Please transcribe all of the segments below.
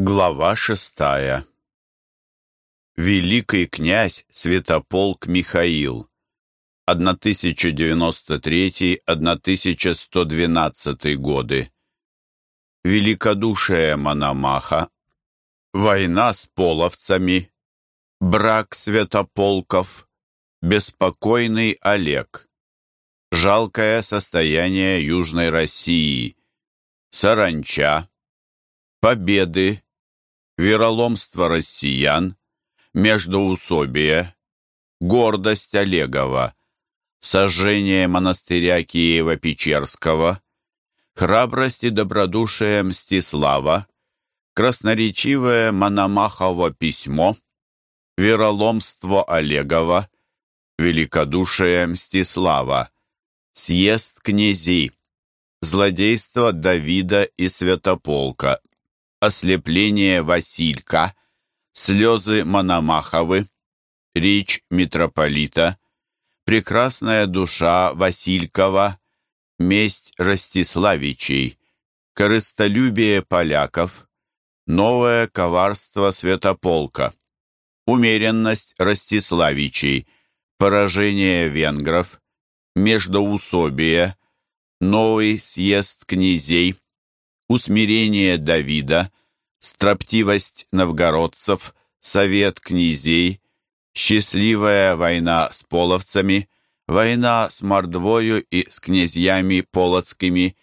Глава шестая. Великий князь Святополк Михаил. 1093-1112 годы. Великодушие Мономаха. Война с половцами. Брак Святополков. Беспокойный Олег. Жалкое состояние Южной России. Саранча. Победы вероломство россиян, междоусобие, гордость Олегова, сожжение монастыря Киева-Печерского, храбрость и добродушие Мстислава, красноречивое Мономахово письмо, вероломство Олегова, великодушие Мстислава, съезд князей, злодейство Давида и Святополка, ослепление Василька, слезы Мономаховы, речь митрополита, прекрасная душа Василькова, месть Ростиславичей, корыстолюбие поляков, новое коварство Святополка, умеренность Ростиславичей, поражение венгров, междоусобие, новый съезд князей, усмирение Давида, строптивость новгородцев, совет князей, счастливая война с половцами, война с Мордвою и с князьями полоцкими,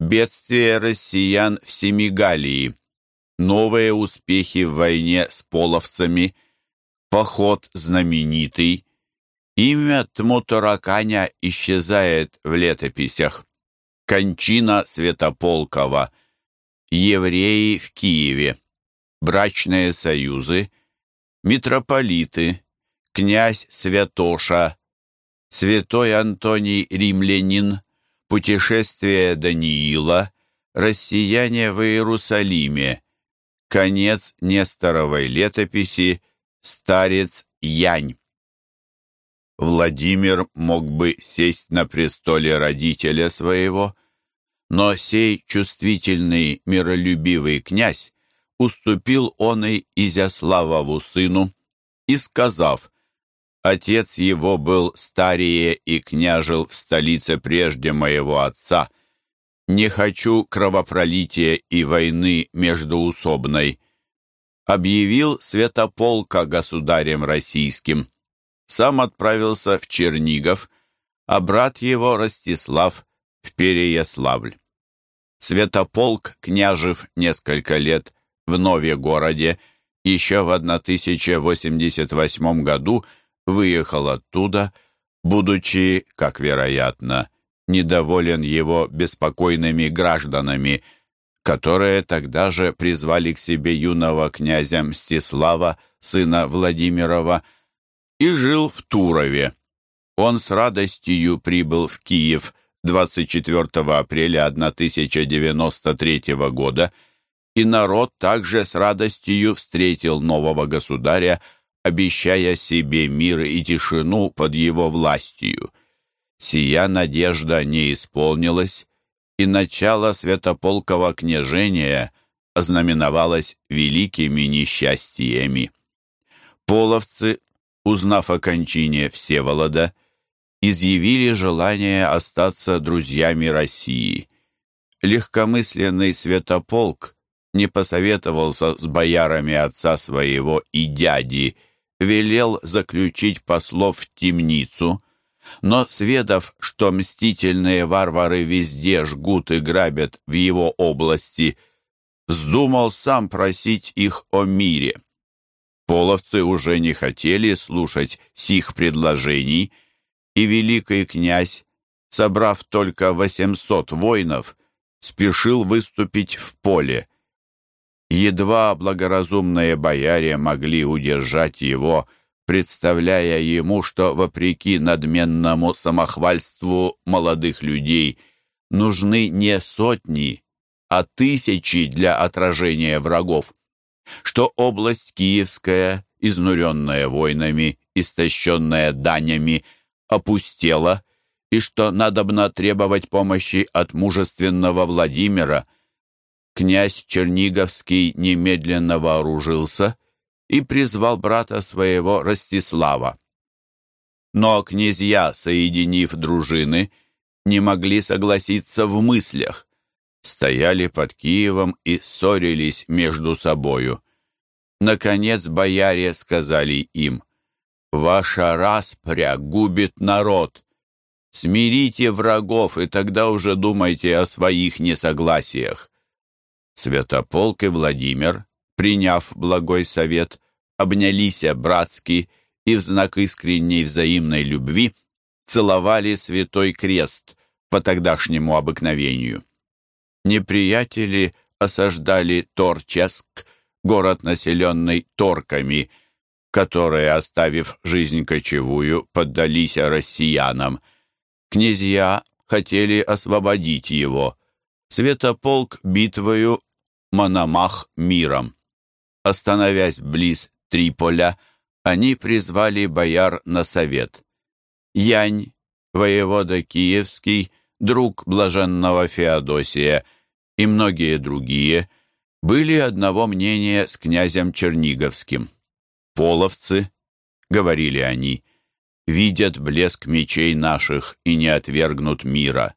бедствие россиян в Семигалии, новые успехи в войне с половцами, поход знаменитый, имя Тмутараканя исчезает в летописях, кончина Святополкова, евреи в Киеве, брачные союзы, митрополиты, князь Святоша, святой Антоний Римлянин, путешествие Даниила, россияне в Иерусалиме, конец Несторовой летописи, старец Янь. Владимир мог бы сесть на престоле родителя своего, но сей чувствительный, миролюбивый князь уступил он и Изяславову сыну, и, сказав, «Отец его был старее и княжил в столице прежде моего отца. Не хочу кровопролития и войны междуусобной». Объявил Святополка государем российским. Сам отправился в Чернигов, а брат его, Ростислав, в Переяславль. Святополк, княжив несколько лет в Нове-городе, еще в 1088 году выехал оттуда, будучи, как вероятно, недоволен его беспокойными гражданами, которые тогда же призвали к себе юного князя Мстислава, сына Владимирова, и жил в Турове. Он с радостью прибыл в Киев 24 апреля 1093 года, и народ также с радостью встретил нового государя, обещая себе мир и тишину под его властью. Сия надежда не исполнилась, и начало святополкового княжения ознаменовалось великими несчастьями. Половцы, узнав о кончине Всеволода, изъявили желание остаться друзьями России. Легкомысленный святополк не посоветовался с боярами отца своего и дяди, велел заключить послов в темницу, но, сведав, что мстительные варвары везде жгут и грабят в его области, вздумал сам просить их о мире. Половцы уже не хотели слушать сих предложений — и великий князь, собрав только восемьсот воинов, спешил выступить в поле. Едва благоразумные бояре могли удержать его, представляя ему, что, вопреки надменному самохвальству молодых людей, нужны не сотни, а тысячи для отражения врагов, что область Киевская, изнуренная войнами, истощенная данями, — опустела, и что надобно требовать помощи от мужественного Владимира. князь Черниговский немедленно вооружился и призвал брата своего Ростислава. Но князья, соединив дружины, не могли согласиться в мыслях, стояли под Киевом и ссорились между собою. Наконец бояре сказали им, «Ваша распря губит народ. Смирите врагов, и тогда уже думайте о своих несогласиях». Святополк и Владимир, приняв благой совет, обнялись братски и в знак искренней взаимной любви целовали святой крест по тогдашнему обыкновению. Неприятели осаждали Торческ, город, населенный торками, которые, оставив жизнь кочевую, поддались россиянам. Князья хотели освободить его. Святополк битвою, Мономах миром. Остановясь близ Триполя, они призвали бояр на совет. Янь, воевода Киевский, друг блаженного Феодосия и многие другие были одного мнения с князем Черниговским. «Половцы», — говорили они, — «видят блеск мечей наших и не отвергнут мира».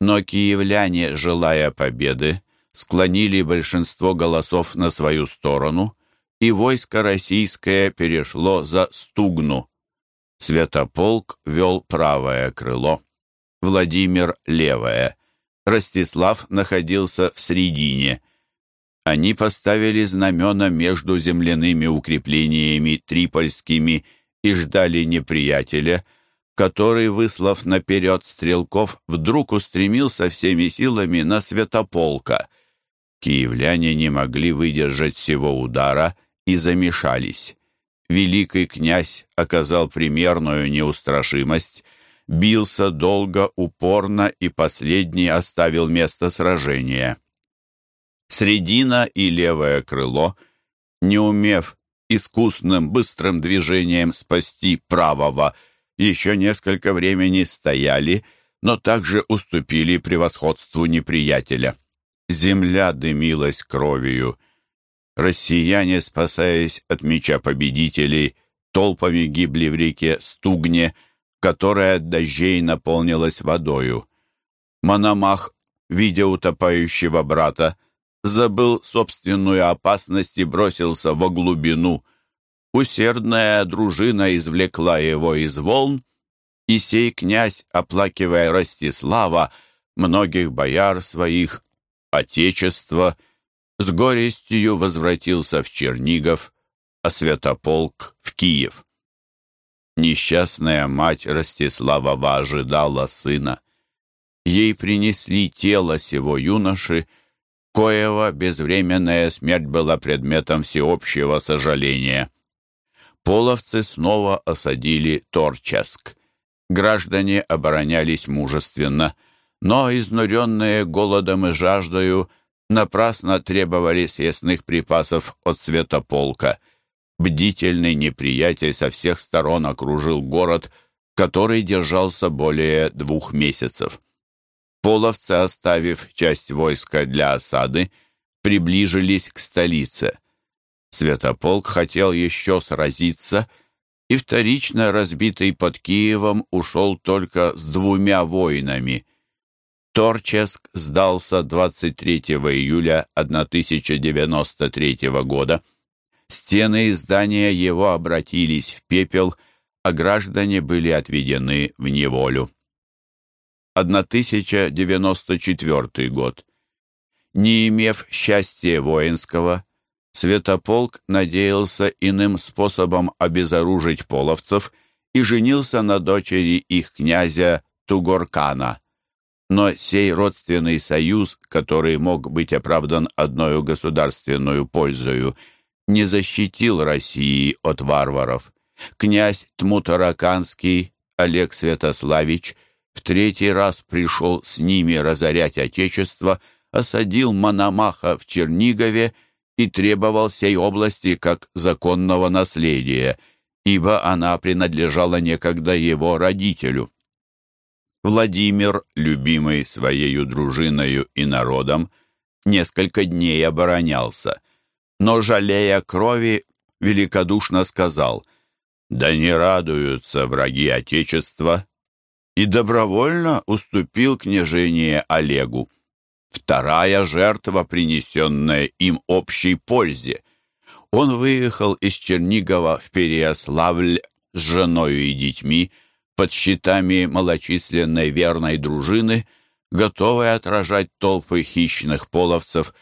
Но киевляне, желая победы, склонили большинство голосов на свою сторону, и войско российское перешло за Стугну. Святополк вел правое крыло, Владимир — левое, Ростислав находился в средине. Они поставили знамена между земляными укреплениями трипольскими и ждали неприятеля, который, выслав наперед стрелков, вдруг устремился всеми силами на Святополка. Киевляне не могли выдержать всего удара и замешались великий князь оказал примерную неустрашимость, бился долго, упорно и последний оставил место сражения. Средина и левое крыло, не умев искусным быстрым движением спасти правого, еще несколько времени стояли, но также уступили превосходству неприятеля. Земля дымилась кровью — Россияне, спасаясь от меча победителей, толпами гибли в реке Стугне, которая от дождей наполнилась водою. Мономах, видя утопающего брата, забыл собственную опасность и бросился во глубину. Усердная дружина извлекла его из волн, и сей князь, оплакивая Ростислава, многих бояр своих, отечества — с горестью возвратился в Чернигов, а Святополк — в Киев. Несчастная мать Ростиславова ожидала сына. Ей принесли тело сего юноши, коего безвременная смерть была предметом всеобщего сожаления. Половцы снова осадили Торческ. Граждане оборонялись мужественно, но, изнуренные голодом и жаждою, напрасно требовали съестных припасов от Святополка. Бдительный неприятель со всех сторон окружил город, который держался более двух месяцев. Половцы, оставив часть войска для осады, приближились к столице. Святополк хотел еще сразиться, и вторично разбитый под Киевом ушел только с двумя воинами. Торческ сдался 23 июля 1093 года. Стены и здания его обратились в пепел, а граждане были отведены в неволю. 1094 год. Не имев счастья воинского, Святополк надеялся иным способом обезоружить половцев и женился на дочери их князя Тугоркана. Но сей родственный союз, который мог быть оправдан одною государственную пользою, не защитил России от варваров. Князь Тмутараканский Олег Святославич в третий раз пришел с ними разорять Отечество, осадил Мономаха в Чернигове и требовал сей области как законного наследия, ибо она принадлежала некогда его родителю. Владимир, любимый своею дружиною и народом, несколько дней оборонялся, но, жалея крови, великодушно сказал «Да не радуются враги Отечества» и добровольно уступил княжение Олегу. Вторая жертва, принесенная им общей пользе. Он выехал из Чернигова в Переяславль с женой и детьми под щитами малочисленной верной дружины, готовой отражать толпы хищных половцев,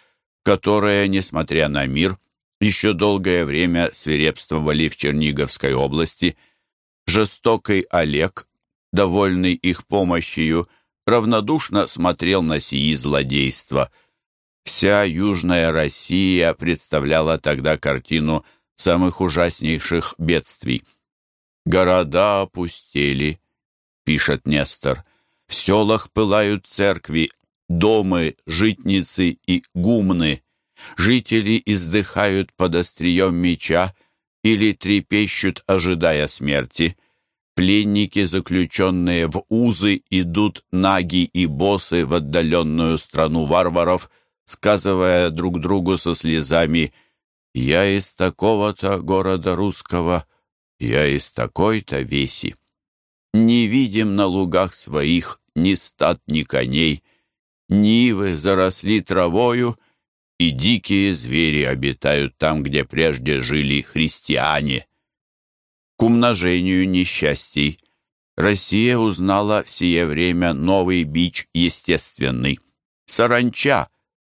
которые, несмотря на мир, еще долгое время свирепствовали в Черниговской области. Жестокий Олег, довольный их помощью, равнодушно смотрел на сии злодейства. Вся Южная Россия представляла тогда картину самых ужаснейших бедствий. «Города опустели», — пишет Нестор, — «в селах пылают церкви, домы, житницы и гумны, жители издыхают под острием меча или трепещут, ожидая смерти». Пленники, заключенные в узы, идут наги и босы в отдаленную страну варваров, сказывая друг другу со слезами «Я из такого-то города русского, я из такой-то веси». Не видим на лугах своих ни стад, ни коней, Нивы заросли травою, и дикие звери обитают там, где прежде жили христиане. К умножению несчастий Россия узнала в сие время новый бич естественный. Саранча,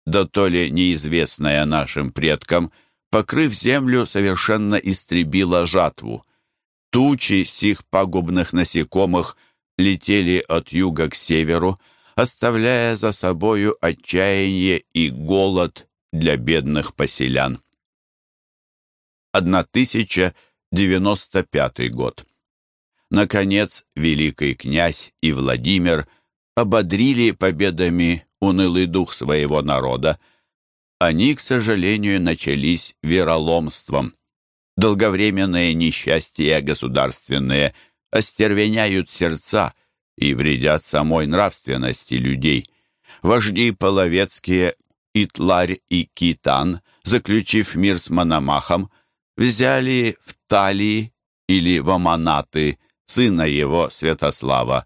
да то ли неизвестная нашим предкам, покрыв землю, совершенно истребила жатву. Тучи сих пагубных насекомых летели от юга к северу, оставляя за собою отчаяние и голод для бедных поселян. 1000 95 год. Наконец, великий князь и Владимир ободрили победами унылый дух своего народа. Они, к сожалению, начались вероломством. Долговременные несчастья государственные остервеняют сердца и вредят самой нравственности людей. Вожди половецкие Итларь и Китан, заключив мир с Мономахом, взяли в Талии или в Аманаты сына его Святослава.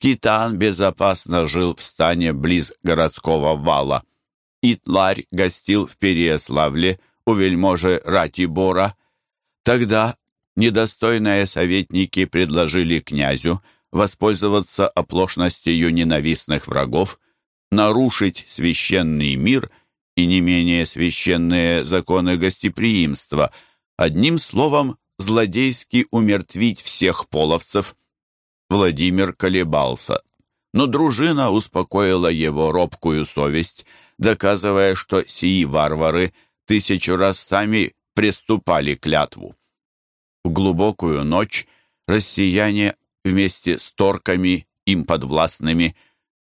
Китан безопасно жил в стане близ городского вала. Итларь гостил в Переяславле у вельможи Ратибора. Тогда недостойные советники предложили князю воспользоваться оплошностью ненавистных врагов, нарушить священный мир и не менее священные законы гостеприимства – Одним словом, злодейски умертвить всех половцев. Владимир колебался, но дружина успокоила его робкую совесть, доказывая, что сии варвары тысячу раз сами приступали клятву. В глубокую ночь россияне вместе с торками, им подвластными,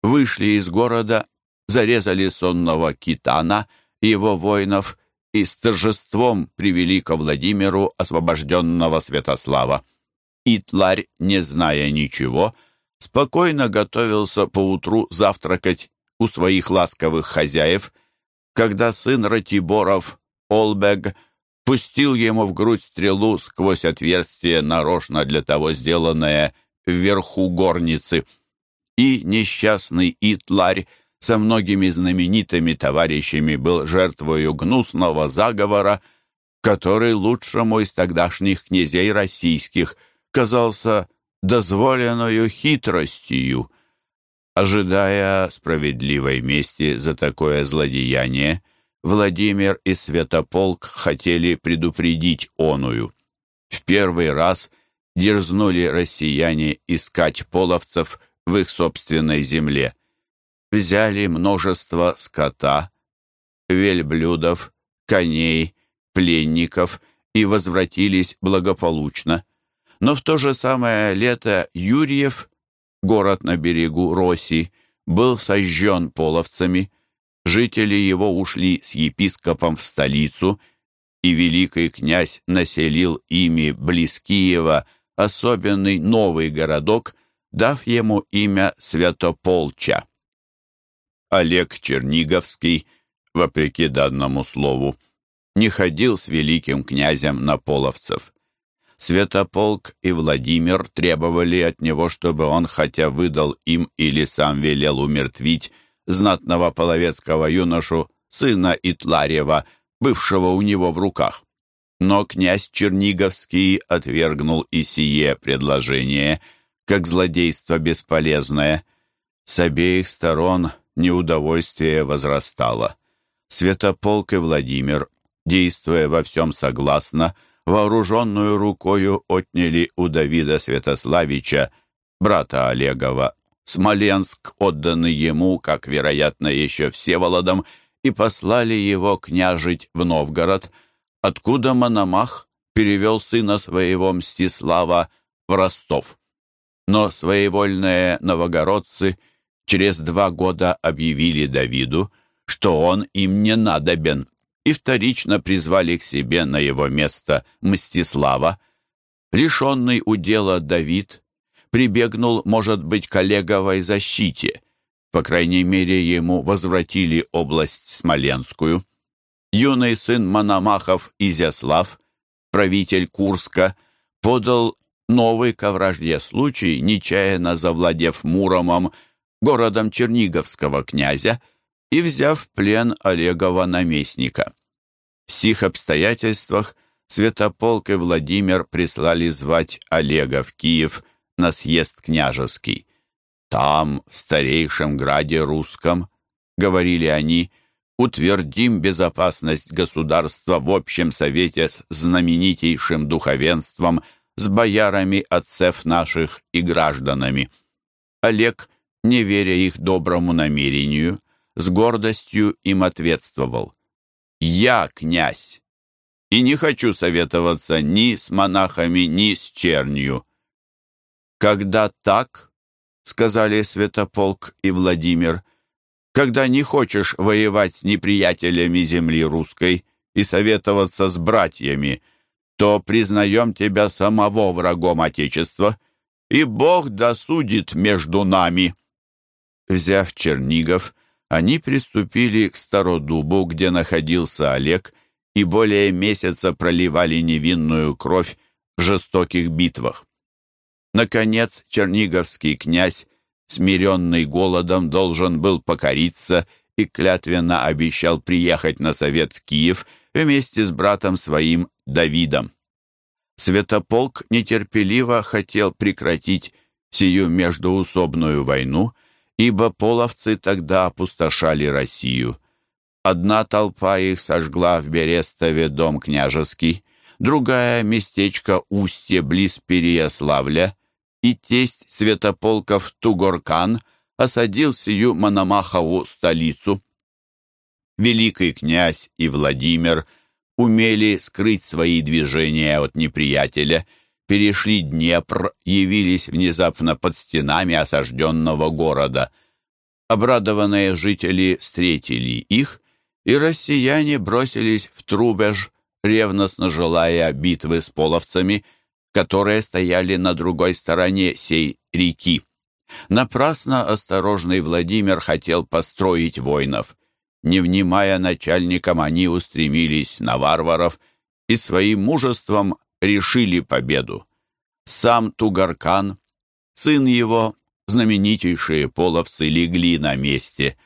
вышли из города, зарезали сонного Китана его воинов и с торжеством привели ко Владимиру освобожденного Святослава. Итларь, не зная ничего, спокойно готовился поутру завтракать у своих ласковых хозяев, когда сын Ратиборов, Олбег, пустил ему в грудь стрелу сквозь отверстие, нарочно для того сделанное вверху горницы. И несчастный Итларь со многими знаменитыми товарищами был жертвою гнусного заговора, который лучшему из тогдашних князей российских казался дозволенную хитростью. Ожидая справедливой мести за такое злодеяние, Владимир и Святополк хотели предупредить оную. В первый раз дерзнули россияне искать половцев в их собственной земле взяли множество скота, вельблюдов, коней, пленников и возвратились благополучно. Но в то же самое лето Юрьев, город на берегу Роси, был сожжен половцами. Жители его ушли с епископом в столицу, и великий князь населил ими близ Киева особенный новый городок, дав ему имя Святополча. Олег Черниговский вопреки данному слову, не ходил с великим князем на половцев. Святополк и Владимир требовали от него, чтобы он хотя выдал им или сам велел умертвить знатного половецкого юношу, сына Итларьева, бывшего у него в руках. Но князь Черниговский отвергнул и сие предложение, как злодейство бесполезное. С обеих сторон неудовольствие возрастало. Святополк и Владимир, действуя во всем согласно, вооруженную рукою отняли у Давида Святославича, брата Олегова, Смоленск, отданный ему, как, вероятно, еще Всеволодом, и послали его княжить в Новгород, откуда Мономах перевел сына своего Мстислава в Ростов. Но своевольные новогородцы через два года объявили Давиду, что он им не надобен, и вторично призвали к себе на его место Мстислава. Лишенный удела Давид прибегнул, может быть, к Олеговой защите. По крайней мере, ему возвратили область Смоленскую. Юный сын Мономахов Изяслав, правитель Курска, подал новый ко вражде случай, нечаянно завладев Муромом, городом Черниговского князя, и взяв в плен Олегова наместника. В сих обстоятельствах Святополк и Владимир прислали звать Олега в Киев на съезд княжеский. Там, в старейшем граде русском, говорили они, утвердим безопасность государства в общем совете с знаменитейшим духовенством, с боярами отцев наших и гражданами. Олег, не веря их доброму намерению, с гордостью им ответствовал. «Я князь, и не хочу советоваться ни с монахами, ни с чернью». «Когда так, — сказали Святополк и Владимир, — когда не хочешь воевать с неприятелями земли русской и советоваться с братьями, то признаем тебя самого врагом Отечества, и Бог досудит между нами». Взяв Чернигов, они приступили к Стародубу, где находился Олег, и более месяца проливали невинную кровь в жестоких битвах. Наконец, черниговский князь, смиренный голодом, должен был покориться и клятвенно обещал приехать на совет в Киев вместе с братом своим Давидом. Святополк нетерпеливо хотел прекратить сию междуусобную войну ибо половцы тогда опустошали Россию. Одна толпа их сожгла в Берестове дом княжеский, другая — местечко Устье близ Переяславля, и тесть Святополков Тугоркан осадил сию Мономахову столицу. Великий князь и Владимир умели скрыть свои движения от неприятеля — перешли Днепр, явились внезапно под стенами осажденного города. Обрадованные жители встретили их, и россияне бросились в Трубеж, ревностно желая битвы с половцами, которые стояли на другой стороне сей реки. Напрасно осторожный Владимир хотел построить воинов. Не внимая начальникам, они устремились на варваров и своим мужеством решили победу. Сам Тугаркан, сын его, знаменитейшие половцы легли на месте.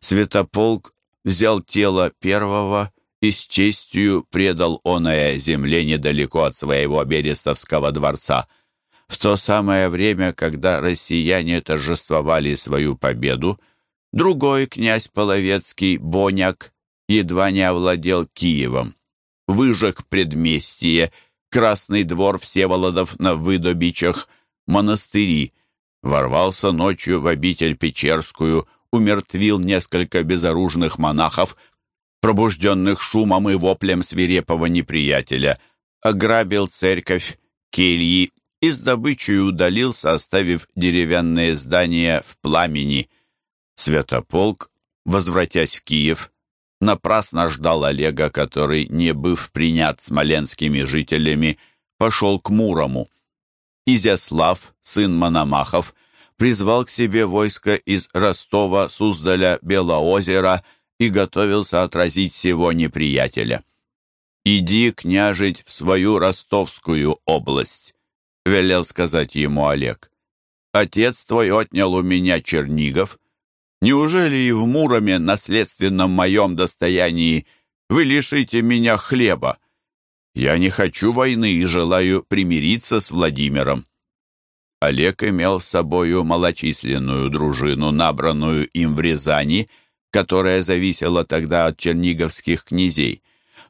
Святополк взял тело первого и с честью предал оное земле недалеко от своего Берестовского дворца. В то самое время, когда россияне торжествовали свою победу, другой князь Половецкий, Боняк, едва не овладел Киевом. Выжег предместье Красный двор Всеволодов на Выдобичах, монастыри. Ворвался ночью в обитель Печерскую, умертвил несколько безоружных монахов, пробужденных шумом и воплем свирепого неприятеля, ограбил церковь, кельи и с добычей удалился, оставив деревянные здания в пламени. Святополк, возвратясь в Киев, напрасно ждал Олега, который, не быв принят смоленскими жителями, пошел к Мурому. Изяслав, сын Мономахов, призвал к себе войско из Ростова, Суздаля, Белоозера и готовился отразить всего неприятеля. «Иди, княжить, в свою ростовскую область», — велел сказать ему Олег. «Отец твой отнял у меня Чернигов. Неужели и в Муроме, наследственном моем достоянии, вы лишите меня хлеба? Я не хочу войны и желаю примириться с Владимиром». Олег имел с собою малочисленную дружину, набранную им в Рязани, которая зависела тогда от черниговских князей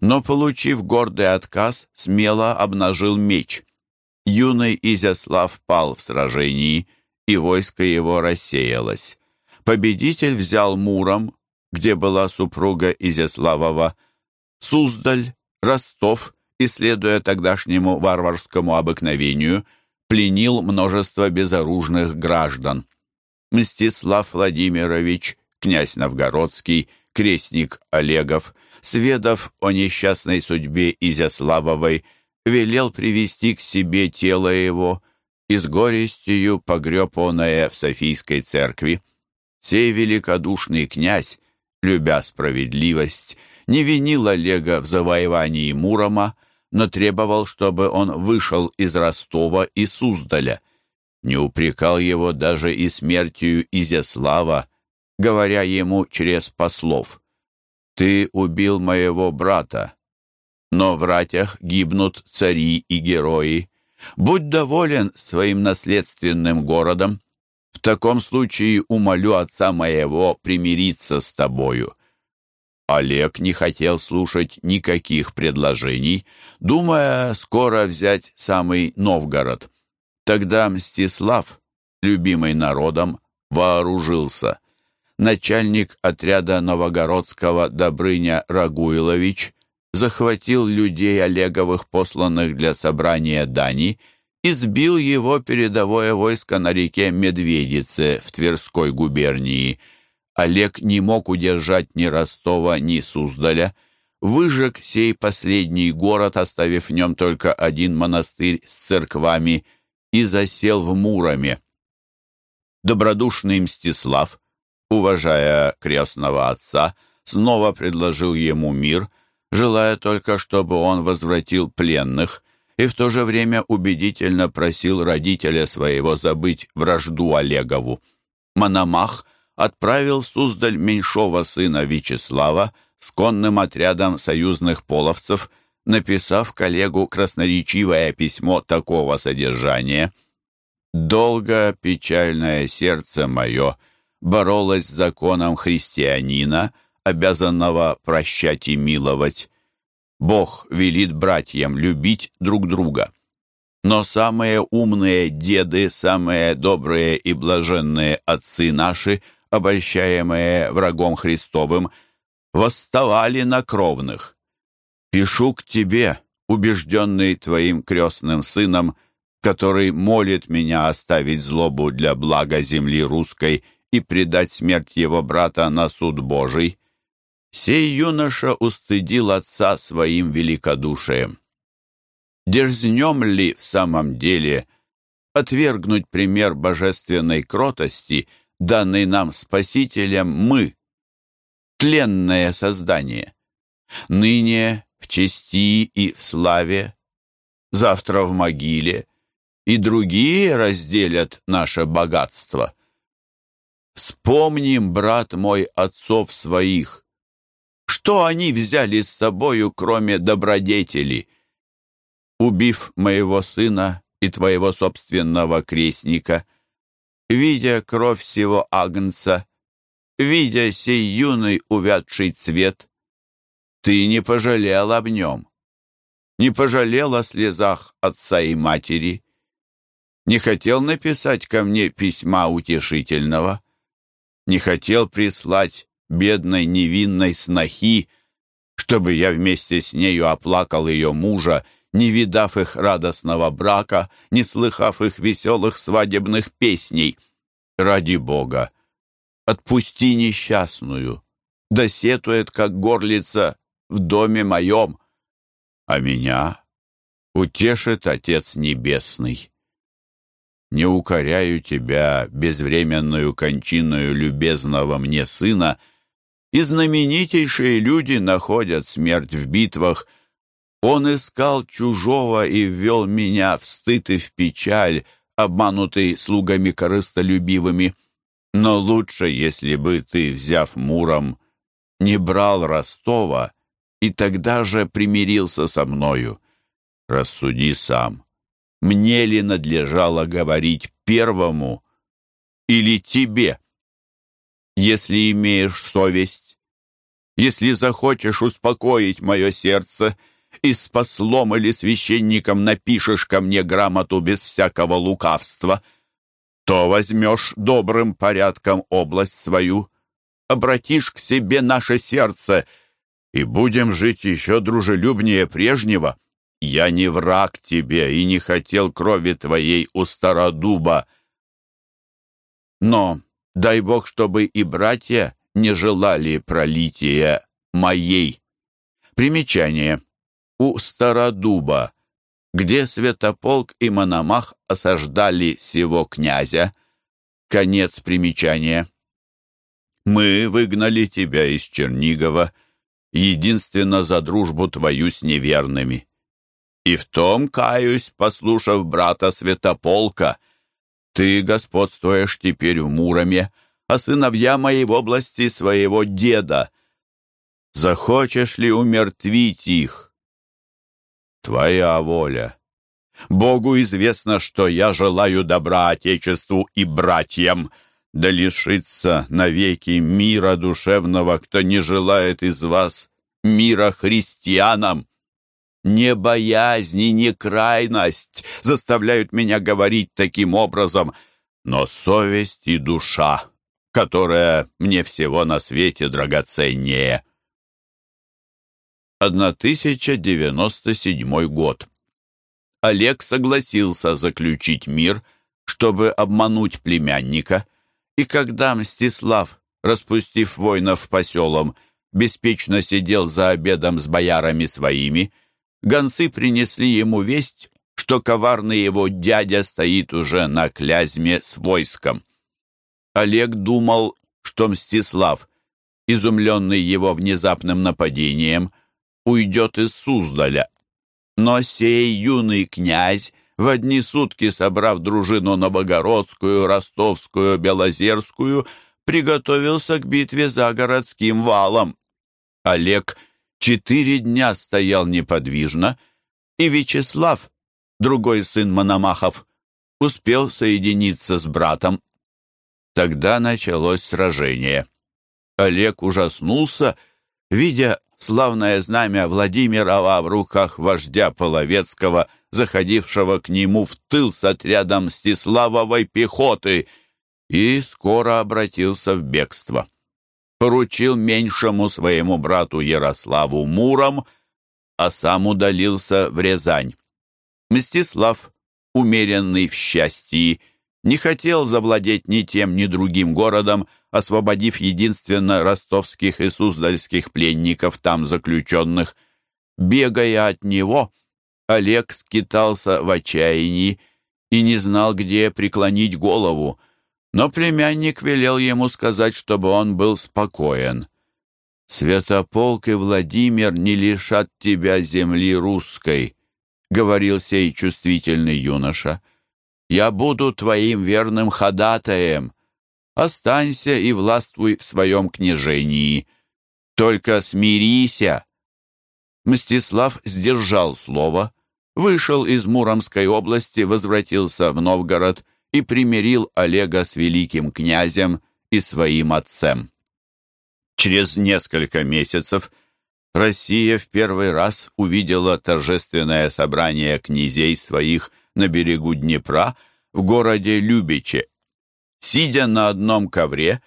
но, получив гордый отказ, смело обнажил меч. Юный Изяслав пал в сражении, и войско его рассеялось. Победитель взял Муром, где была супруга Изяславова, Суздаль, Ростов и, следуя тогдашнему варварскому обыкновению, пленил множество безоружных граждан. Мстислав Владимирович, князь Новгородский, крестник Олегов, сведав о несчастной судьбе Изяславовой, велел привести к себе тело его и с горестью погреб оное в Софийской церкви. Сей великодушный князь, любя справедливость, не винил Олега в завоевании Мурома, но требовал, чтобы он вышел из Ростова и Суздаля. Не упрекал его даже и смертью Изяслава, говоря ему через послов. «Ты убил моего брата, но в ратях гибнут цари и герои. Будь доволен своим наследственным городом. Таком случае умолю отца моего примириться с тобою». Олег не хотел слушать никаких предложений, думая скоро взять самый Новгород. Тогда Мстислав, любимый народом, вооружился начальник отряда Новогородского Добрыня Рагуилович захватил людей Олеговых, посланных для собрания дани, и сбил его передовое войско на реке Медведице в Тверской губернии. Олег не мог удержать ни Ростова, ни Суздаля, выжег сей последний город, оставив в нем только один монастырь с церквами, и засел в Муроме. Добродушный Мстислав уважая крестного отца, снова предложил ему мир, желая только, чтобы он возвратил пленных, и в то же время убедительно просил родителя своего забыть вражду Олегову. Мономах отправил в Суздаль меньшого сына Вячеслава с конным отрядом союзных половцев, написав коллегу красноречивое письмо такого содержания. «Долго печальное сердце мое — боролась с законом христианина, обязанного прощать и миловать. Бог велит братьям любить друг друга. Но самые умные деды, самые добрые и блаженные отцы наши, обольщаемые врагом Христовым, восставали на кровных. Пишу к тебе, убежденный твоим крестным сыном, который молит меня оставить злобу для блага земли русской и предать смерть его брата на суд Божий, сей юноша устыдил отца своим великодушием. Дерзнем ли в самом деле отвергнуть пример божественной кротости, данный нам Спасителем мы, тленное создание, ныне в чести и в славе, завтра в могиле, и другие разделят наше богатство. Вспомним, брат мой, отцов своих. Что они взяли с собою, кроме добродетели? Убив моего сына и твоего собственного крестника, видя кровь всего агнца, видя сей юный увядший цвет, ты не пожалел об нем, не пожалел о слезах отца и матери, не хотел написать ко мне письма утешительного, не хотел прислать бедной невинной снохи, чтобы я вместе с нею оплакал ее мужа, не видав их радостного брака, не слыхав их веселых свадебных песней. Ради Бога, отпусти несчастную, да сетует, как горлица, в доме моем, а меня утешит Отец Небесный не укоряю тебя безвременную кончиною любезного мне сына, и знаменитейшие люди находят смерть в битвах. Он искал чужого и ввел меня в стыд и в печаль, обманутый слугами корыстолюбивыми. Но лучше, если бы ты, взяв Муром, не брал Ростова и тогда же примирился со мною. Рассуди сам, мне ли надлежало говорить первому или тебе? Если имеешь совесть, если захочешь успокоить мое сердце и с послом или священником напишешь ко мне грамоту без всякого лукавства, то возьмешь добрым порядком область свою, обратишь к себе наше сердце и будем жить еще дружелюбнее прежнего. Я не враг тебе и не хотел крови твоей у стародуба. Но дай Бог, чтобы и братья не желали пролития моей. Примечание. У стародуба, где Святополк и Мономах осаждали сего князя. Конец примечания. Мы выгнали тебя из Чернигова, единственно за дружбу твою с неверными. И в том, каюсь, послушав брата Святополка, ты господствуешь теперь в Муроме, а сыновья мои в области своего деда. Захочешь ли умертвить их? Твоя воля. Богу известно, что я желаю добра Отечеству и братьям, да лишиться навеки мира душевного, кто не желает из вас мира христианам. Не и не крайность заставляют меня говорить таким образом, но совесть и душа, которая мне всего на свете драгоценнее. 1097 год. Олег согласился заключить мир, чтобы обмануть племянника, и когда Мстислав, распустив воинов по селам, беспечно сидел за обедом с боярами своими, гонцы принесли ему весть, что коварный его дядя стоит уже на Клязьме с войском. Олег думал, что Мстислав, изумленный его внезапным нападением, уйдет из Суздаля. Но сей юный князь, в одни сутки собрав дружину Новогородскую, Ростовскую, Белозерскую, приготовился к битве за городским валом. Олег четыре дня стоял неподвижно, и Вячеслав, другой сын Мономахов, успел соединиться с братом. Тогда началось сражение. Олег ужаснулся, видя славное знамя Владимирова в руках вождя Половецкого, заходившего к нему в тыл с отрядом Стиславовой пехоты, и скоро обратился в бегство поручил меньшему своему брату Ярославу Муром, а сам удалился в Рязань. Мстислав, умеренный в счастье, не хотел завладеть ни тем, ни другим городом, освободив единственно ростовских и суздальских пленников, там заключенных. Бегая от него, Олег скитался в отчаянии и не знал, где преклонить голову — но племянник велел ему сказать, чтобы он был спокоен. «Святополк и Владимир не лишат тебя земли русской», — говорил сей чувствительный юноша. «Я буду твоим верным ходатаем. Останься и властвуй в своем княжении. Только смирися». Мстислав сдержал слово, вышел из Муромской области, возвратился в Новгород и примирил Олега с великим князем и своим отцем. Через несколько месяцев Россия в первый раз увидела торжественное собрание князей своих на берегу Днепра в городе Любиче. Сидя на одном ковре,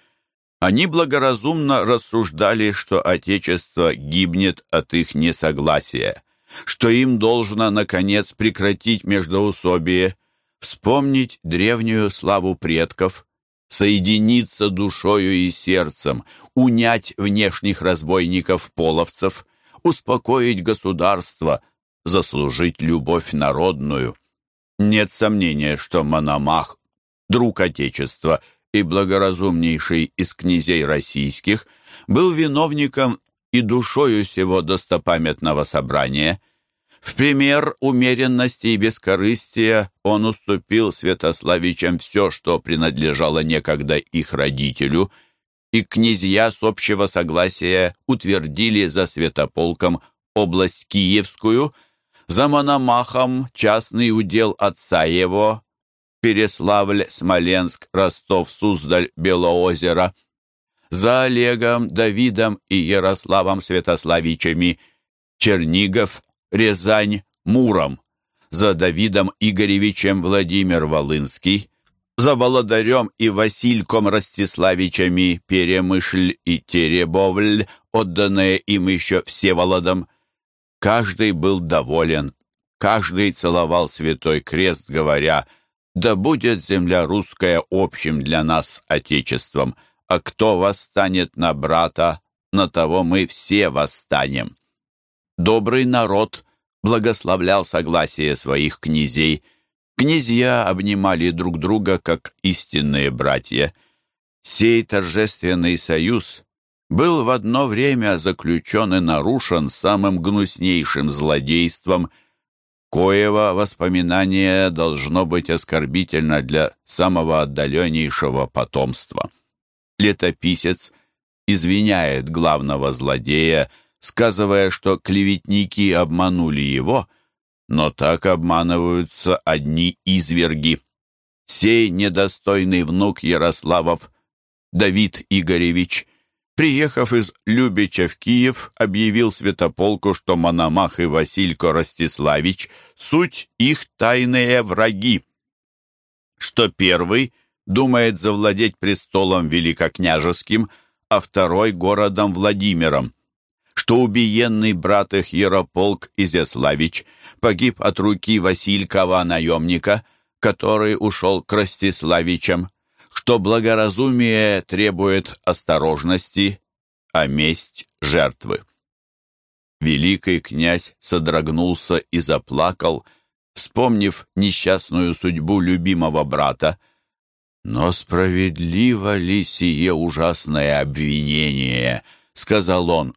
они благоразумно рассуждали, что Отечество гибнет от их несогласия, что им должно, наконец, прекратить междоусобие, вспомнить древнюю славу предков, соединиться душою и сердцем, унять внешних разбойников-половцев, успокоить государство, заслужить любовь народную. Нет сомнения, что Мономах, друг Отечества и благоразумнейший из князей российских, был виновником и душою сего достопамятного собрания. В пример умеренности и бескорыстия он уступил Святославичам все, что принадлежало некогда их родителю, и князья с общего согласия утвердили за Святополком область Киевскую, за Мономахом частный удел отца его, Переславль, Смоленск, Ростов, Суздаль, Белоозеро, за Олегом, Давидом и Ярославом Святославичами, Чернигов, Рязань, Муром, за Давидом Игоревичем Владимир Волынский, за Володарем и Васильком Ростиславичами Перемышль и Теребовль, отданные им еще Всеволодом. Каждый был доволен, каждый целовал святой крест, говоря «Да будет земля русская общим для нас Отечеством, а кто восстанет на брата, на того мы все восстанем». Добрый народ благословлял согласие своих князей. Князья обнимали друг друга, как истинные братья. Сей торжественный союз был в одно время заключен и нарушен самым гнуснейшим злодейством, коего воспоминание должно быть оскорбительно для самого отдаленнейшего потомства. Летописец извиняет главного злодея, сказывая, что клеветники обманули его, но так обманываются одни изверги. Сей недостойный внук Ярославов, Давид Игоревич, приехав из Любича в Киев, объявил святополку, что Мономах и Василько Ростиславич — суть их тайные враги, что первый думает завладеть престолом великокняжеским, а второй — городом Владимиром что убиенный брат их Ярополк Изяславич погиб от руки Василькова наемника, который ушел к Ростиславичам, что благоразумие требует осторожности, а месть — жертвы. Великий князь содрогнулся и заплакал, вспомнив несчастную судьбу любимого брата. «Но справедливо ли сие ужасное обвинение?» — сказал он.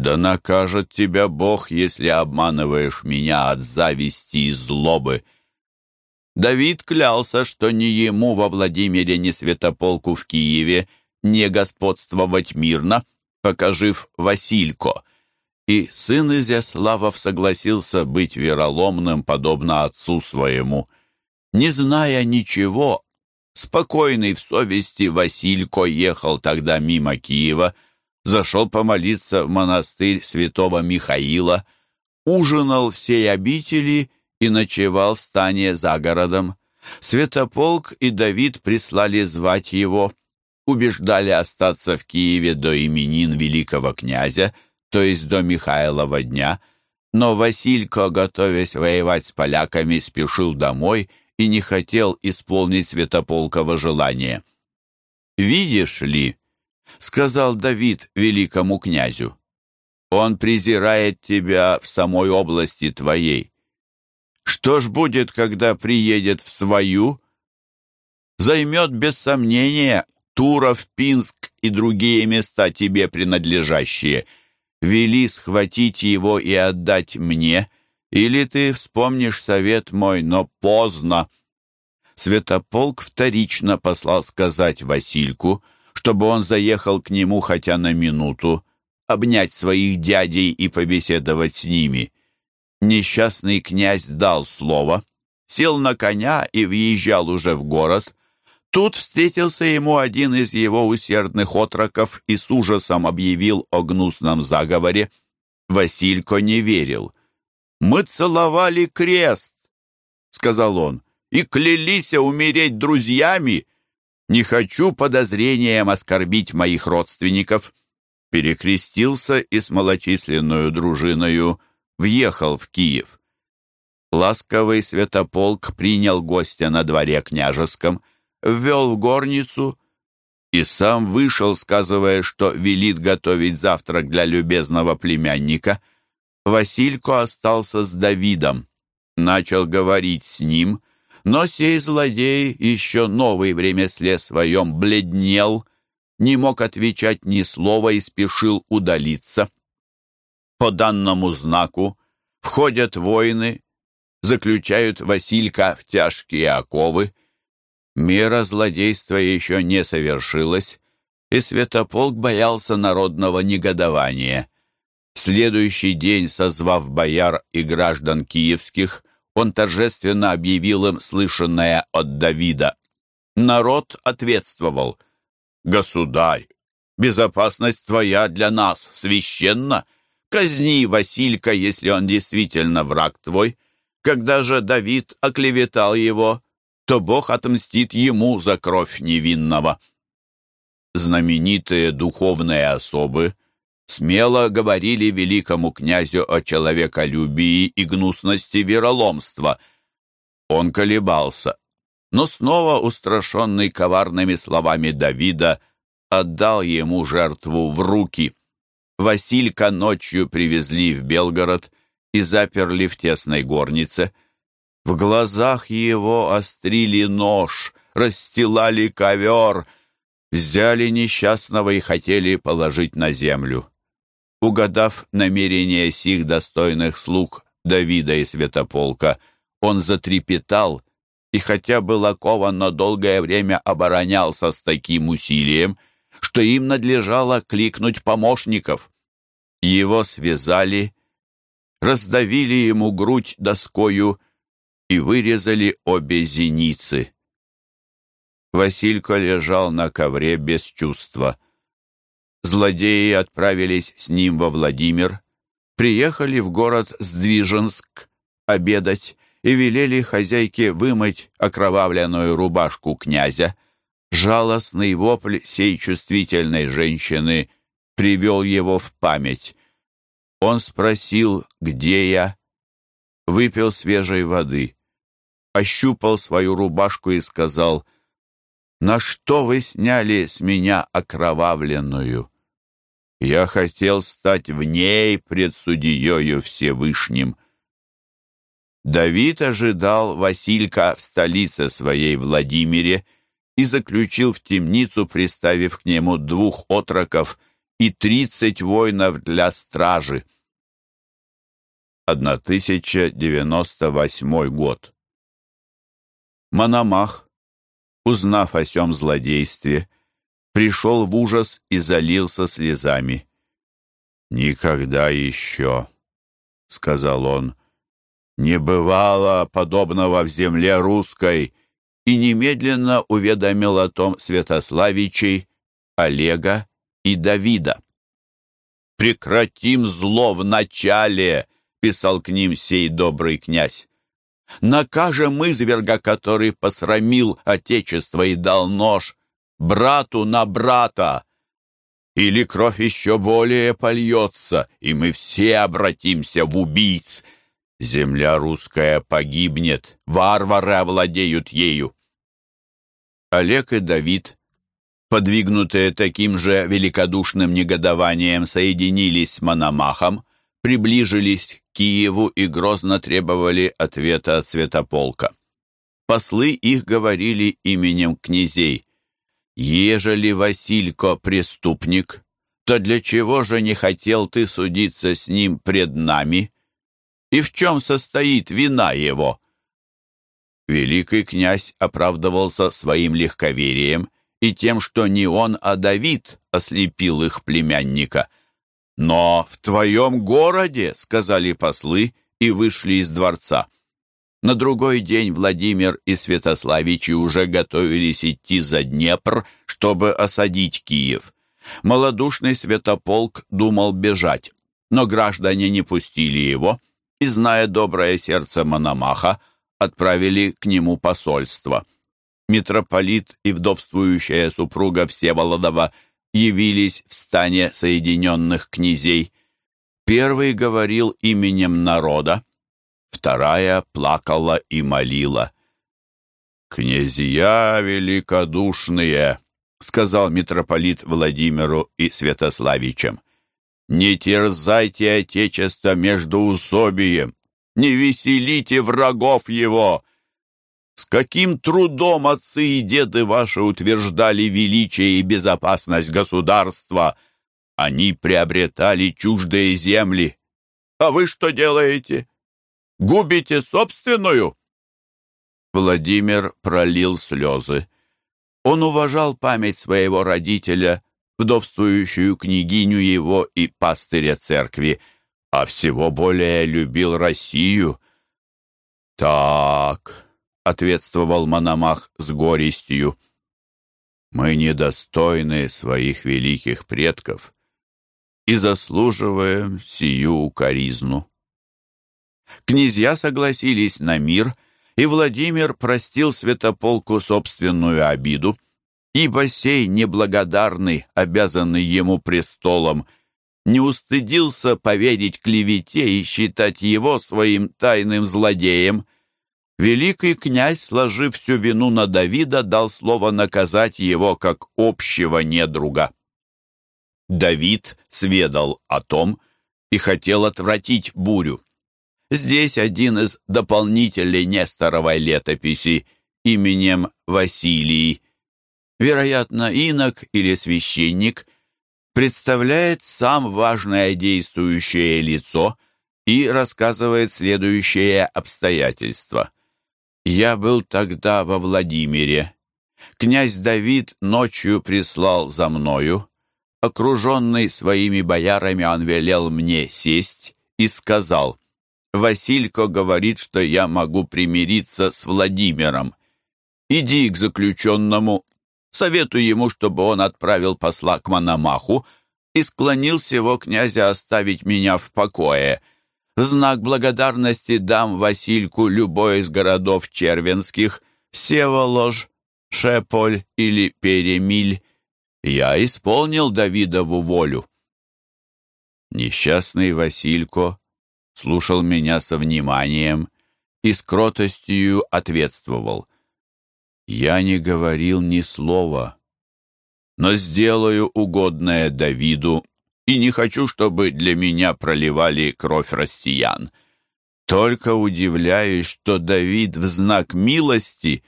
Да накажет тебя Бог, если обманываешь меня от зависти и злобы. Давид клялся, что ни ему во Владимире, ни святополку в Киеве не господствовать мирно, покажив Василько. И сын Изяславов согласился быть вероломным, подобно отцу своему. Не зная ничего, спокойный в совести Василько ехал тогда мимо Киева, зашел помолиться в монастырь святого Михаила, ужинал всей обители и ночевал в стане за городом. Святополк и Давид прислали звать его, убеждали остаться в Киеве до именин великого князя, то есть до Михайлова дня, но Василько, готовясь воевать с поляками, спешил домой и не хотел исполнить Святополково желание. «Видишь ли», сказал Давид великому князю. Он презирает тебя в самой области твоей. Что ж будет, когда приедет в свою? Займет без сомнения Туров, Пинск и другие места тебе принадлежащие. Вели схватить его и отдать мне, или ты вспомнишь совет мой, но поздно. Святополк вторично послал сказать Васильку, чтобы он заехал к нему хотя на минуту, обнять своих дядей и побеседовать с ними. Несчастный князь дал слово, сел на коня и въезжал уже в город. Тут встретился ему один из его усердных отроков и с ужасом объявил о гнусном заговоре. Василько не верил. «Мы целовали крест», — сказал он, — «и клялись умереть друзьями, не хочу подозрением оскорбить моих родственников». Перекрестился и с малочисленную дружиною въехал в Киев. Ласковый святополк принял гостя на дворе княжеском, ввел в горницу и сам вышел, сказывая, что велит готовить завтрак для любезного племянника. Василько остался с Давидом, начал говорить с ним — но сей злодей еще новый время слез своем бледнел, не мог отвечать ни слова и спешил удалиться. По данному знаку входят воины, заключают Василька в тяжкие оковы. Мера злодейства еще не совершилась, и Святополк боялся народного негодования. В следующий день, созвав бояр и граждан киевских, он торжественно объявил им слышанное от Давида. Народ ответствовал, «Государь, безопасность твоя для нас священна. Казни Василька, если он действительно враг твой. Когда же Давид оклеветал его, то Бог отмстит ему за кровь невинного». Знаменитые духовные особы смело говорили великому князю о человеколюбии и гнусности вероломства. Он колебался, но снова устрашенный коварными словами Давида отдал ему жертву в руки. Василька ночью привезли в Белгород и заперли в тесной горнице. В глазах его острили нож, расстилали ковер, взяли несчастного и хотели положить на землю. Угадав намерения сих достойных слуг Давида и Святополка, он затрепетал и хотя был окован, но долгое время оборонялся с таким усилием, что им надлежало кликнуть помощников. Его связали, раздавили ему грудь доскою и вырезали обе зеницы. Василько лежал на ковре без чувства. Злодеи отправились с ним во Владимир, приехали в город Сдвиженск обедать и велели хозяйке вымыть окровавленную рубашку князя. Жалостный вопль сей чувствительной женщины привел его в память. Он спросил, где я, выпил свежей воды, ощупал свою рубашку и сказал, «На что вы сняли с меня окровавленную?» Я хотел стать в ней пред судьею Всевышним. Давид ожидал Василька в столице своей Владимире и заключил в темницу, приставив к нему двух отроков и тридцать воинов для стражи. 1098 год. Мономах, узнав о сём злодействе, пришел в ужас и залился слезами. «Никогда еще», — сказал он, — «не бывало подобного в земле русской», и немедленно уведомил о том Святославичей, Олега и Давида. «Прекратим зло в начале», — писал к ним сей добрый князь. «Накажем изверга, который посрамил Отечество и дал нож, брату на брата. Или кровь еще более польется, и мы все обратимся в убийц. Земля русская погибнет, варвары овладеют ею. Олег и Давид, подвигнутые таким же великодушным негодованием, соединились с Мономахом, приближились Киеву и грозно требовали ответа от Святополка. Послы их говорили именем князей. Ежели Василько преступник, то для чего же не хотел ты судиться с ним пред нами? И в чем состоит вина его?» Великий князь оправдывался своим легковерием и тем, что не он, а Давид ослепил их племянника. «Но в твоем городе», — сказали послы, и вышли из дворца. На другой день Владимир и Святославичи уже готовились идти за Днепр, чтобы осадить Киев. Молодушный Святополк думал бежать, но граждане не пустили его и, зная доброе сердце Мономаха, отправили к нему посольство. Митрополит и вдовствующая супруга Всеволодова явились в стане Соединенных князей. Первый говорил именем народа, вторая плакала и молила. «Князья великодушные!» — сказал митрополит Владимиру и Святославичам. «Не терзайте отечество между усобием, не веселите врагов его! С каким трудом отцы и деды ваши утверждали величие и безопасность государства. Они приобретали чуждые земли. А вы что делаете? Губите собственную?» Владимир пролил слезы. Он уважал память своего родителя, вдовствующую княгиню его и пастыря церкви, а всего более любил Россию. «Так», — ответствовал Мономах с горестью, — «мы недостойны своих великих предков и заслуживаем сию укоризну». Князья согласились на мир, и Владимир простил Святополку собственную обиду, ибо сей неблагодарный, обязанный ему престолом, не устыдился поверить клевете и считать его своим тайным злодеем. Великий князь, сложив всю вину на Давида, дал слово наказать его как общего недруга. Давид сведал о том и хотел отвратить бурю. Здесь один из дополнителей Несторовой летописи именем Василий, вероятно, инок или священник, представляет сам важное действующее лицо и рассказывает следующее обстоятельство. «Я был тогда во Владимире. Князь Давид ночью прислал за мною. Окруженный своими боярами, он велел мне сесть и сказал, Василько говорит, что я могу примириться с Владимиром. Иди к заключенному, советуй ему, чтобы он отправил посла к Мономаху и склонил всего князя оставить меня в покое. В знак благодарности дам Васильку любой из городов червенских, Всеволож, Шеполь или Перемиль. Я исполнил Давидову волю. Несчастный Василько слушал меня со вниманием и с кротостью ответствовал. Я не говорил ни слова, но сделаю угодное Давиду и не хочу, чтобы для меня проливали кровь россиян. Только удивляюсь, что Давид в знак милости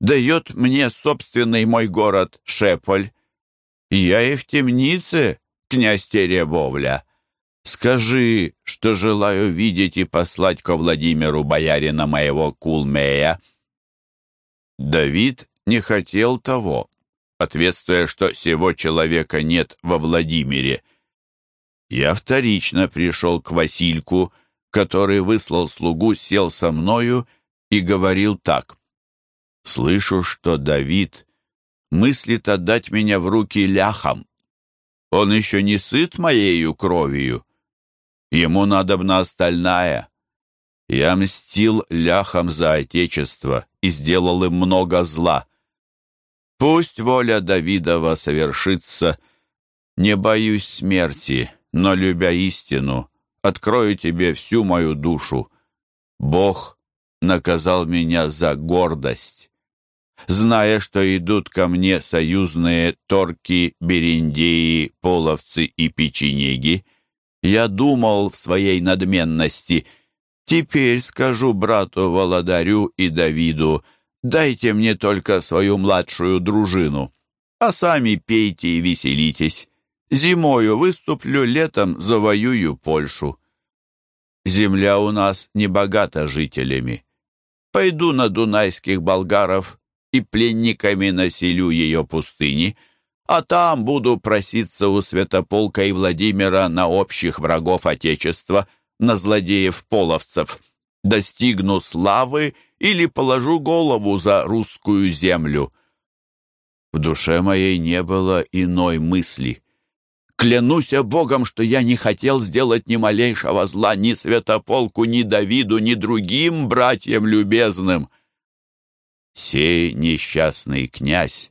дает мне собственный мой город Шеполь. Я и в темнице, князь Теребовля. Скажи, что желаю видеть и послать ко Владимиру боярина моего Кулмея». Давид не хотел того, ответствуя, что сего человека нет во Владимире. Я вторично пришел к Васильку, который выслал слугу, сел со мною и говорил так. «Слышу, что Давид мыслит отдать меня в руки ляхам. Он еще не сыт моею кровью. Ему надобна остальная. Я мстил ляхам за отечество и сделал им много зла. Пусть воля Давидова совершится. Не боюсь смерти, но, любя истину, открою тебе всю мою душу. Бог наказал меня за гордость. Зная, что идут ко мне союзные торки, бериндеи, половцы и печенеги, я думал в своей надменности. Теперь скажу брату Володарю и Давиду, дайте мне только свою младшую дружину, а сами пейте и веселитесь. Зимою выступлю, летом завоюю Польшу. Земля у нас не богата жителями. Пойду на дунайских болгаров и пленниками населю ее пустыни — а там буду проситься у Святополка и Владимира на общих врагов Отечества, на злодеев-половцев. Достигну славы или положу голову за русскую землю. В душе моей не было иной мысли. Клянусь Богом, что я не хотел сделать ни малейшего зла ни Святополку, ни Давиду, ни другим братьям любезным. Сей несчастный князь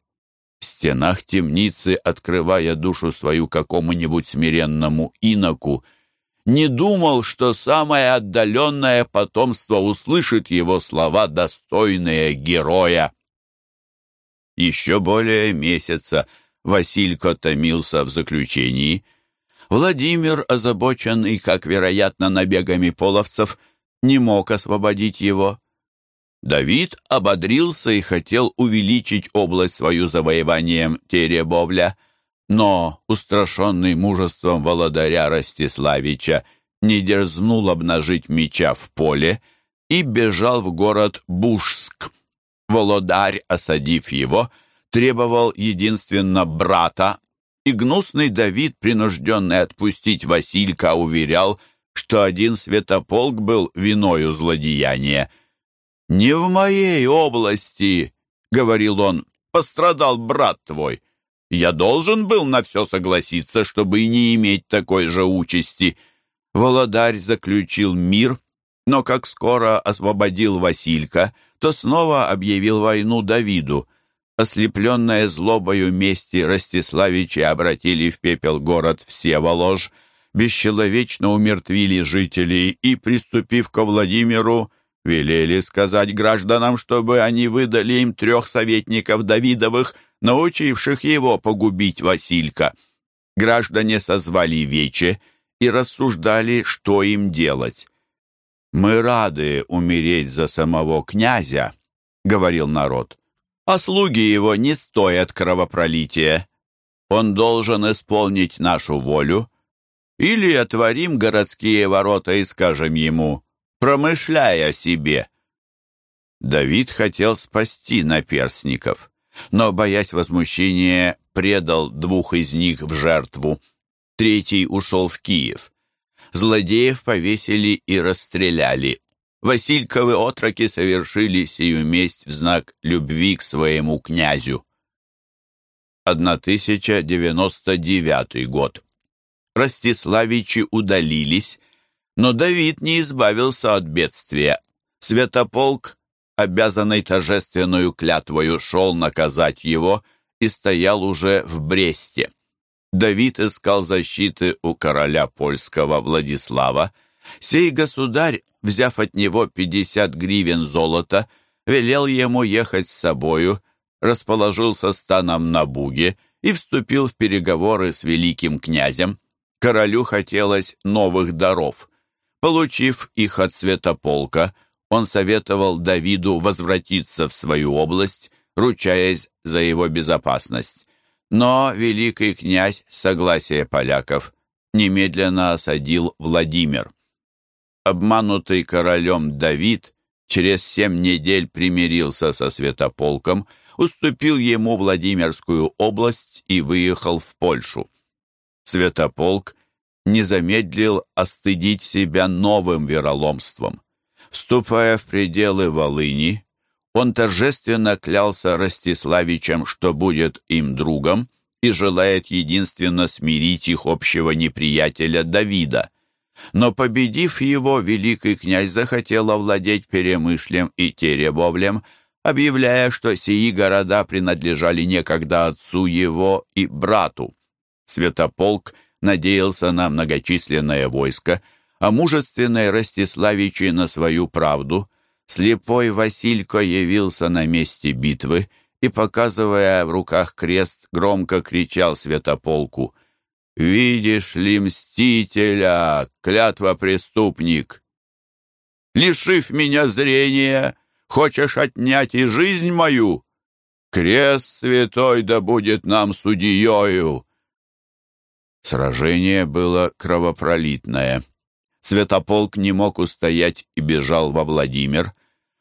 в стенах темницы, открывая душу свою какому-нибудь смиренному иноку, не думал, что самое отдаленное потомство услышит его слова, достойные героя. Еще более месяца Василько томился в заключении. Владимир, озабоченный, как вероятно, набегами половцев, не мог освободить его. Давид ободрился и хотел увеличить область свою завоеванием Теребовля, но, устрашенный мужеством володаря Ростиславича, не дерзнул обнажить меча в поле и бежал в город Бушск. Володарь, осадив его, требовал единственно брата, и гнусный Давид, принужденный отпустить Василька, уверял, что один святополк был виною злодеяния. «Не в моей области, — говорил он, — пострадал брат твой. Я должен был на все согласиться, чтобы и не иметь такой же участи». Володарь заключил мир, но как скоро освободил Василька, то снова объявил войну Давиду. Ослепленная злобою мести Ростиславичи обратили в пепел город Всеволож, бесчеловечно умертвили жителей и, приступив ко Владимиру, велели сказать гражданам, чтобы они выдали им трех советников Давидовых, научивших его погубить Василька. Граждане созвали вече и рассуждали, что им делать. «Мы рады умереть за самого князя», — говорил народ, «а слуги его не стоят кровопролития. Он должен исполнить нашу волю, или отворим городские ворота и скажем ему, промышляя себе». Давид хотел спасти наперсников, но, боясь возмущения, предал двух из них в жертву. Третий ушел в Киев. Злодеев повесили и расстреляли. Васильковы отроки совершили сию месть в знак любви к своему князю. 1099 год. Ростиславичи удалились, но Давид не избавился от бедствия. Святополк, обязанный торжественную клятвою, шел наказать его и стоял уже в Бресте. Давид искал защиты у короля польского Владислава. Сей государь, взяв от него пятьдесят гривен золота, велел ему ехать с собою, расположился станом на Буге и вступил в переговоры с великим князем. Королю хотелось новых даров. Получив их от святополка, он советовал Давиду возвратиться в свою область, ручаясь за его безопасность. Но великий князь с согласия поляков немедленно осадил Владимир. Обманутый королем Давид через семь недель примирился со святополком, уступил ему Владимирскую область и выехал в Польшу. Святополк не замедлил остыдить себя новым вероломством. Вступая в пределы Волыни, он торжественно клялся Ростиславичем, что будет им другом и желает единственно смирить их общего неприятеля Давида. Но, победив его, великий князь захотел овладеть Перемышлем и Теребовлем, объявляя, что сии города принадлежали некогда отцу его и брату. Святополк надеялся на многочисленное войско, а мужественные Ростиславичи на свою правду – Слепой Василько явился на месте битвы и, показывая в руках крест, громко кричал святополку «Видишь ли мстителя, клятва преступник? Лишив меня зрения, хочешь отнять и жизнь мою? Крест святой да будет нам судьею!» Сражение было кровопролитное. Святополк не мог устоять и бежал во Владимир.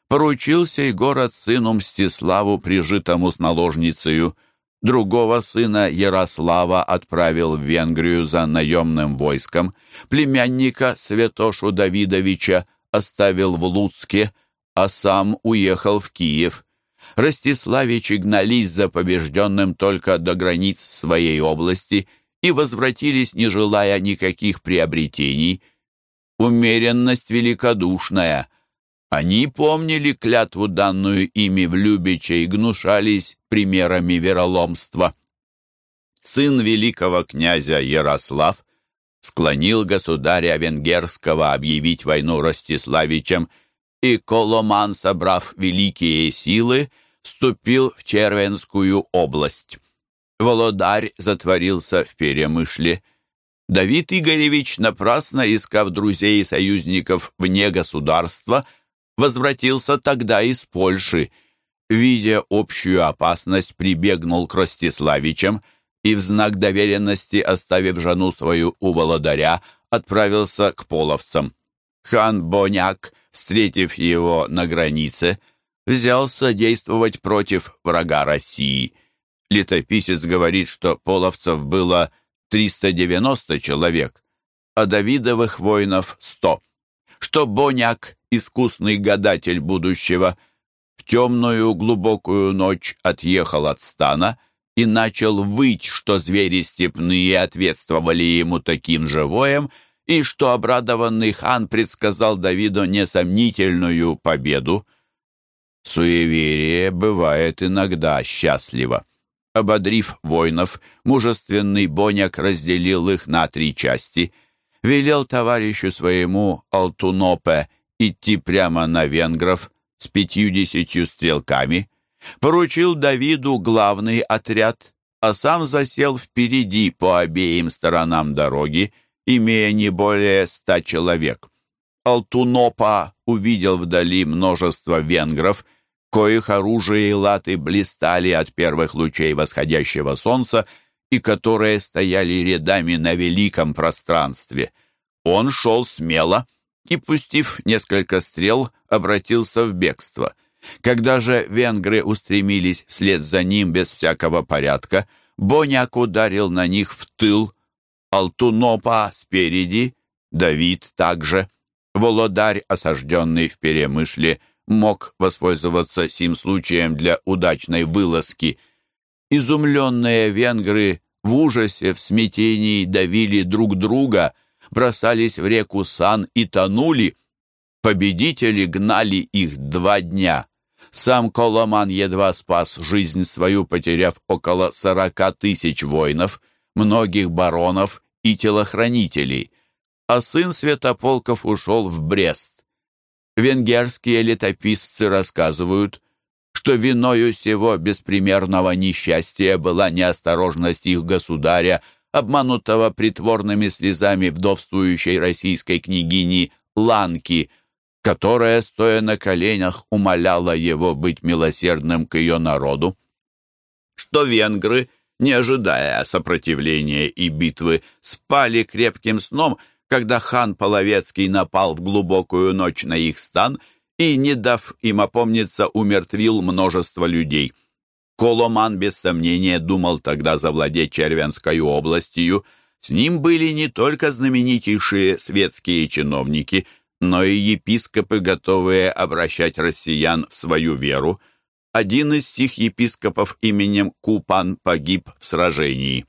Поручился и город сыну Мстиславу, прижитому с наложницею. Другого сына Ярослава отправил в Венгрию за наемным войском. Племянника Святошу Давидовича оставил в Луцке, а сам уехал в Киев. Ростиславичи гнались за побежденным только до границ своей области и возвратились, не желая никаких приобретений – умеренность великодушная. Они помнили клятву, данную ими в Любиче, и гнушались примерами вероломства. Сын великого князя Ярослав склонил государя венгерского объявить войну Ростиславичем, и Коломан, собрав великие силы, вступил в Червенскую область. Володарь затворился в Перемышле, Давид Игоревич, напрасно искав друзей и союзников вне государства, возвратился тогда из Польши. Видя общую опасность, прибегнул к Ростиславичам и в знак доверенности, оставив жену свою у володаря, отправился к половцам. Хан Боняк, встретив его на границе, взялся действовать против врага России. Летописец говорит, что половцев было 390 человек, а Давидовых воинов 100, что Боняк, искусный гадатель будущего, в темную глубокую ночь отъехал от стана и начал выть, что звери степные ответствовали ему таким же воем, и что обрадованный хан предсказал Давиду несомнительную победу. Суеверие бывает иногда счастливо. Ободрив воинов, мужественный Боняк разделил их на три части, велел товарищу своему Алтунопе идти прямо на венгров с пятью-десятью стрелками, поручил Давиду главный отряд, а сам засел впереди по обеим сторонам дороги, имея не более ста человек. Алтунопа увидел вдали множество венгров — коих оружие и латы блистали от первых лучей восходящего солнца и которые стояли рядами на великом пространстве. Он шел смело и, пустив несколько стрел, обратился в бегство. Когда же венгры устремились вслед за ним без всякого порядка, Боняк ударил на них в тыл, Алтунопа спереди, Давид также. Володарь, осажденный в Перемышле, мог воспользоваться сим случаем для удачной вылазки. Изумленные венгры в ужасе, в смятении давили друг друга, бросались в реку Сан и тонули. Победители гнали их два дня. Сам Коломан едва спас жизнь свою, потеряв около сорока тысяч воинов, многих баронов и телохранителей, а сын Святополков ушел в Брест. Венгерские летописцы рассказывают, что виною всего беспримерного несчастья была неосторожность их государя, обманутого притворными слезами вдовствующей российской княгини Ланки, которая, стоя на коленях, умоляла его быть милосердным к ее народу. Что венгры, не ожидая сопротивления и битвы, спали крепким сном – когда хан Половецкий напал в глубокую ночь на их стан и, не дав им опомниться, умертвил множество людей. Коломан, без сомнения, думал тогда завладеть Червянской областью. С ним были не только знаменитейшие светские чиновники, но и епископы, готовые обращать россиян в свою веру. Один из сих епископов именем Купан погиб в сражении.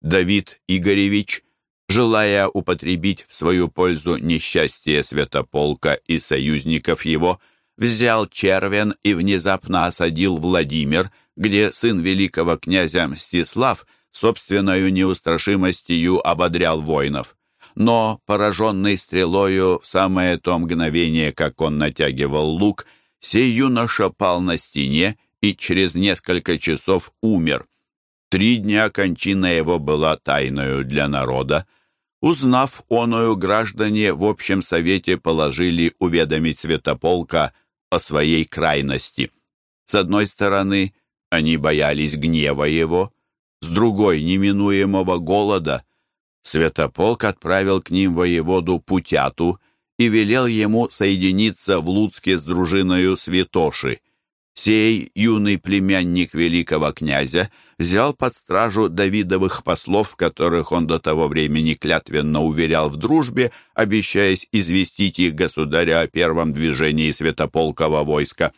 Давид Игоревич желая употребить в свою пользу несчастье Святополка и союзников его, взял Червен и внезапно осадил Владимир, где сын великого князя Мстислав собственную неустрашимостью ободрял воинов. Но, пораженный стрелою в самое то мгновение, как он натягивал лук, сей юноша пал на стене и через несколько часов умер. Три дня кончина его была тайною для народа, Узнав оную, граждане в общем совете положили уведомить Святополка о своей крайности. С одной стороны, они боялись гнева его, с другой — неминуемого голода. Святополк отправил к ним воеводу Путяту и велел ему соединиться в Луцке с дружиною Святоши. Сей юный племянник великого князя взял под стражу Давидовых послов, которых он до того времени клятвенно уверял в дружбе, обещаясь известить их государя о первом движении святополкого войска.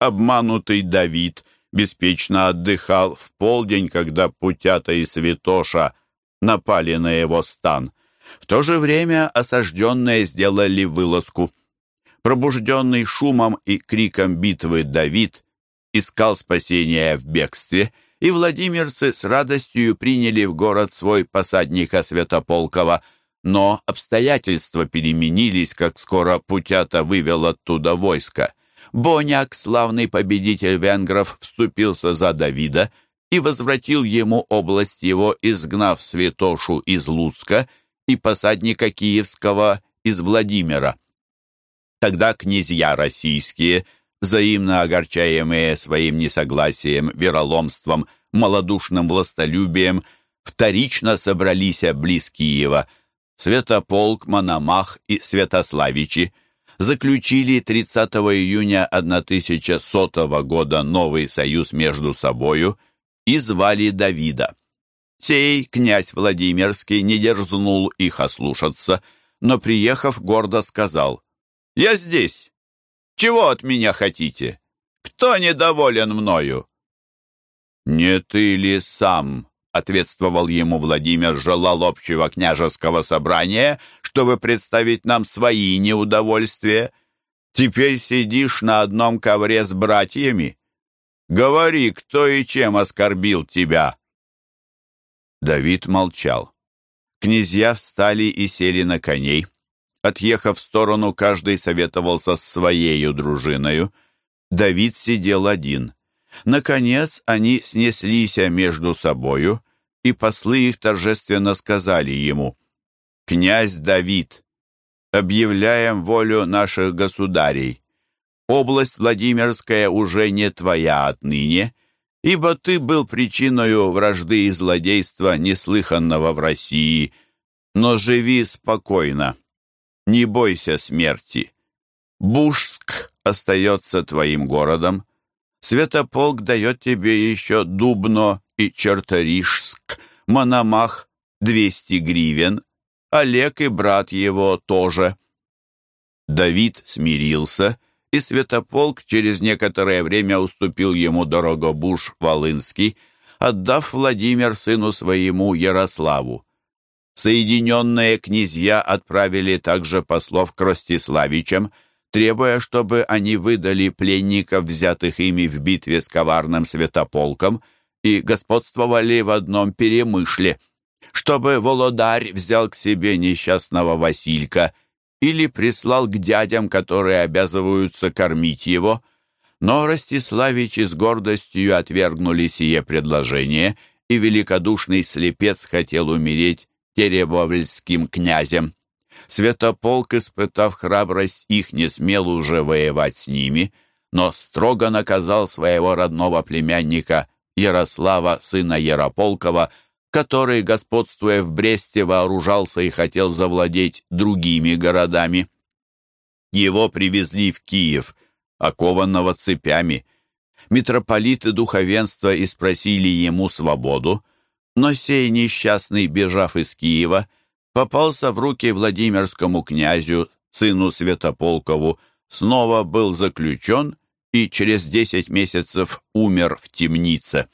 Обманутый Давид беспечно отдыхал в полдень, когда Путята и Святоша напали на его стан. В то же время осажденные сделали вылазку – Пробужденный шумом и криком битвы Давид искал спасения в бегстве, и владимирцы с радостью приняли в город свой посадника Святополкова, но обстоятельства переменились, как скоро Путята вывел оттуда войско. Боняк, славный победитель венгров, вступился за Давида и возвратил ему область его, изгнав Святошу из Луцка и посадника Киевского из Владимира. Тогда князья российские, взаимно огорчаемые своим несогласием, вероломством, малодушным властолюбием, вторично собрались близ Киева. Святополк, Мономах и Святославичи заключили 30 июня 1100 года новый союз между собою и звали Давида. Сей князь Владимирский не дерзнул их ослушаться, но, приехав, гордо сказал, «Я здесь. Чего от меня хотите? Кто недоволен мною?» «Не ты ли сам?» — ответствовал ему Владимир, желал общего княжеского собрания, чтобы представить нам свои неудовольствия. Теперь сидишь на одном ковре с братьями. Говори, кто и чем оскорбил тебя». Давид молчал. Князья встали и сели на коней. Отъехав в сторону, каждый советовался с своею дружиною. Давид сидел один. Наконец они снеслись между собою, и послы их торжественно сказали ему, «Князь Давид, объявляем волю наших государей. Область Владимирская уже не твоя отныне, ибо ты был причиною вражды и злодейства, неслыханного в России. Но живи спокойно, не бойся смерти. Бушск остается твоим городом, Святополк дает тебе еще Дубно и Черторишск, Мономах — двести гривен, Олег и брат его тоже. Давид смирился, и Святополк через некоторое время уступил ему Дорогобуш Волынский, отдав Владимир сыну своему Ярославу. Соединенные князья отправили также послов к Ростиславичам, требуя, чтобы они выдали пленников, взятых ими в битве с коварным святополком, и господствовали в одном перемышле, чтобы Володарь взял к себе несчастного Василька или прислал к дядям, которые обязываются кормить его. Но Ростиславичи с гордостью отвергнули сие предложение, и великодушный слепец хотел умереть теребовльским князем. Святополк, испытав храбрость их, не смел уже воевать с ними, но строго наказал своего родного племянника Ярослава, сына Ярополкова, который, господствуя в Бресте, вооружался и хотел завладеть другими городами. Его привезли в Киев, окованного цепями. Митрополиты духовенства и спросили ему свободу, но сей несчастный, бежав из Киева, попался в руки Владимирскому князю, сыну Святополкову, снова был заключен и через десять месяцев умер в темнице.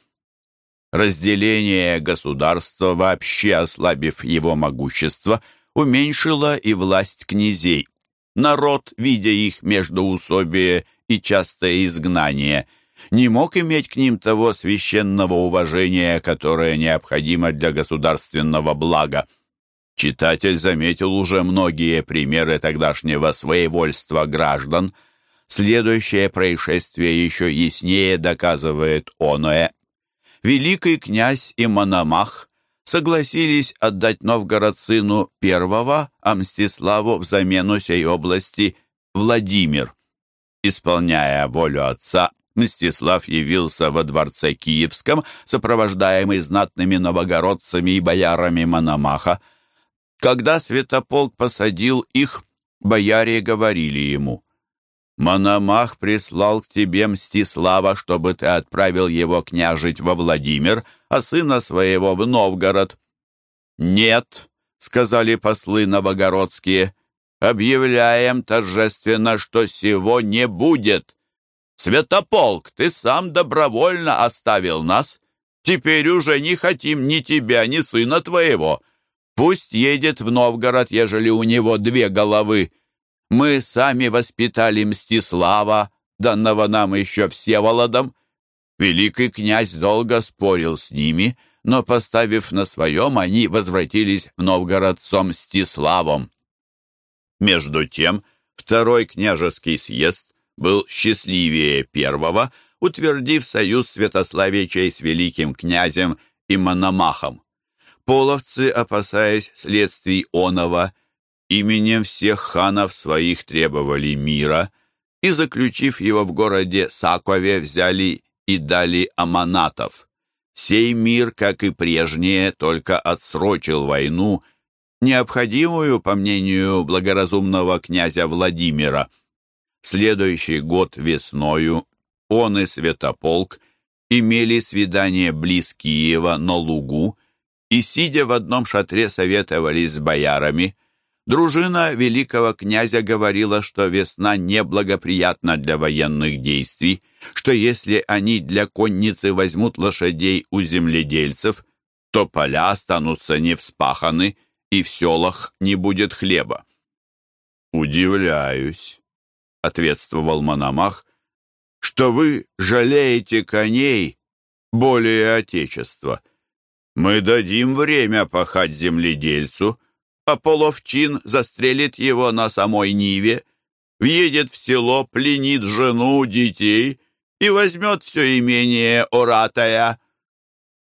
Разделение государства, вообще ослабив его могущество, уменьшило и власть князей. Народ, видя их междоусобие и частое изгнание – не мог иметь к ним того священного уважения, которое необходимо для государственного блага. Читатель заметил уже многие примеры тогдашнего своевольства граждан. Следующее происшествие еще яснее доказывает оное. Великий князь и Мономах согласились отдать Новгород сыну первого, а Мстиславу взамену сей области Владимир. Исполняя волю отца, Мстислав явился во дворце Киевском, сопровождаемый знатными новогородцами и боярами Мономаха. Когда Святополк посадил их, бояре говорили ему, «Мономах прислал к тебе Мстислава, чтобы ты отправил его княжить во Владимир, а сына своего в Новгород». «Нет», — сказали послы новогородские, — «объявляем торжественно, что сего не будет». Святополк, ты сам добровольно оставил нас. Теперь уже не хотим ни тебя, ни сына твоего. Пусть едет в Новгород, ежели у него две головы. Мы сами воспитали Мстислава, данного нам еще Всеволодом. Великий князь долго спорил с ними, но, поставив на своем, они возвратились в Новгород с Мстиславом. Между тем, второй княжеский съезд был счастливее первого, утвердив союз Святославичей с великим князем и Мономахом. Половцы, опасаясь следствий Онова, именем всех ханов своих требовали мира и, заключив его в городе Сакове, взяли и дали аманатов. Сей мир, как и прежнее, только отсрочил войну, необходимую, по мнению благоразумного князя Владимира. Следующий год весною он и Святополк имели свидание близ Киева на лугу и, сидя в одном шатре, советовались с боярами. Дружина великого князя говорила, что весна неблагоприятна для военных действий, что если они для конницы возьмут лошадей у земледельцев, то поля останутся не вспаханы, и в селах не будет хлеба. «Удивляюсь», — ответствовал Мономах, что вы жалеете коней более Отечества. Мы дадим время пахать земледельцу, а половчин застрелит его на самой Ниве, въедет в село, пленит жену, детей и возьмет все имение Оратая.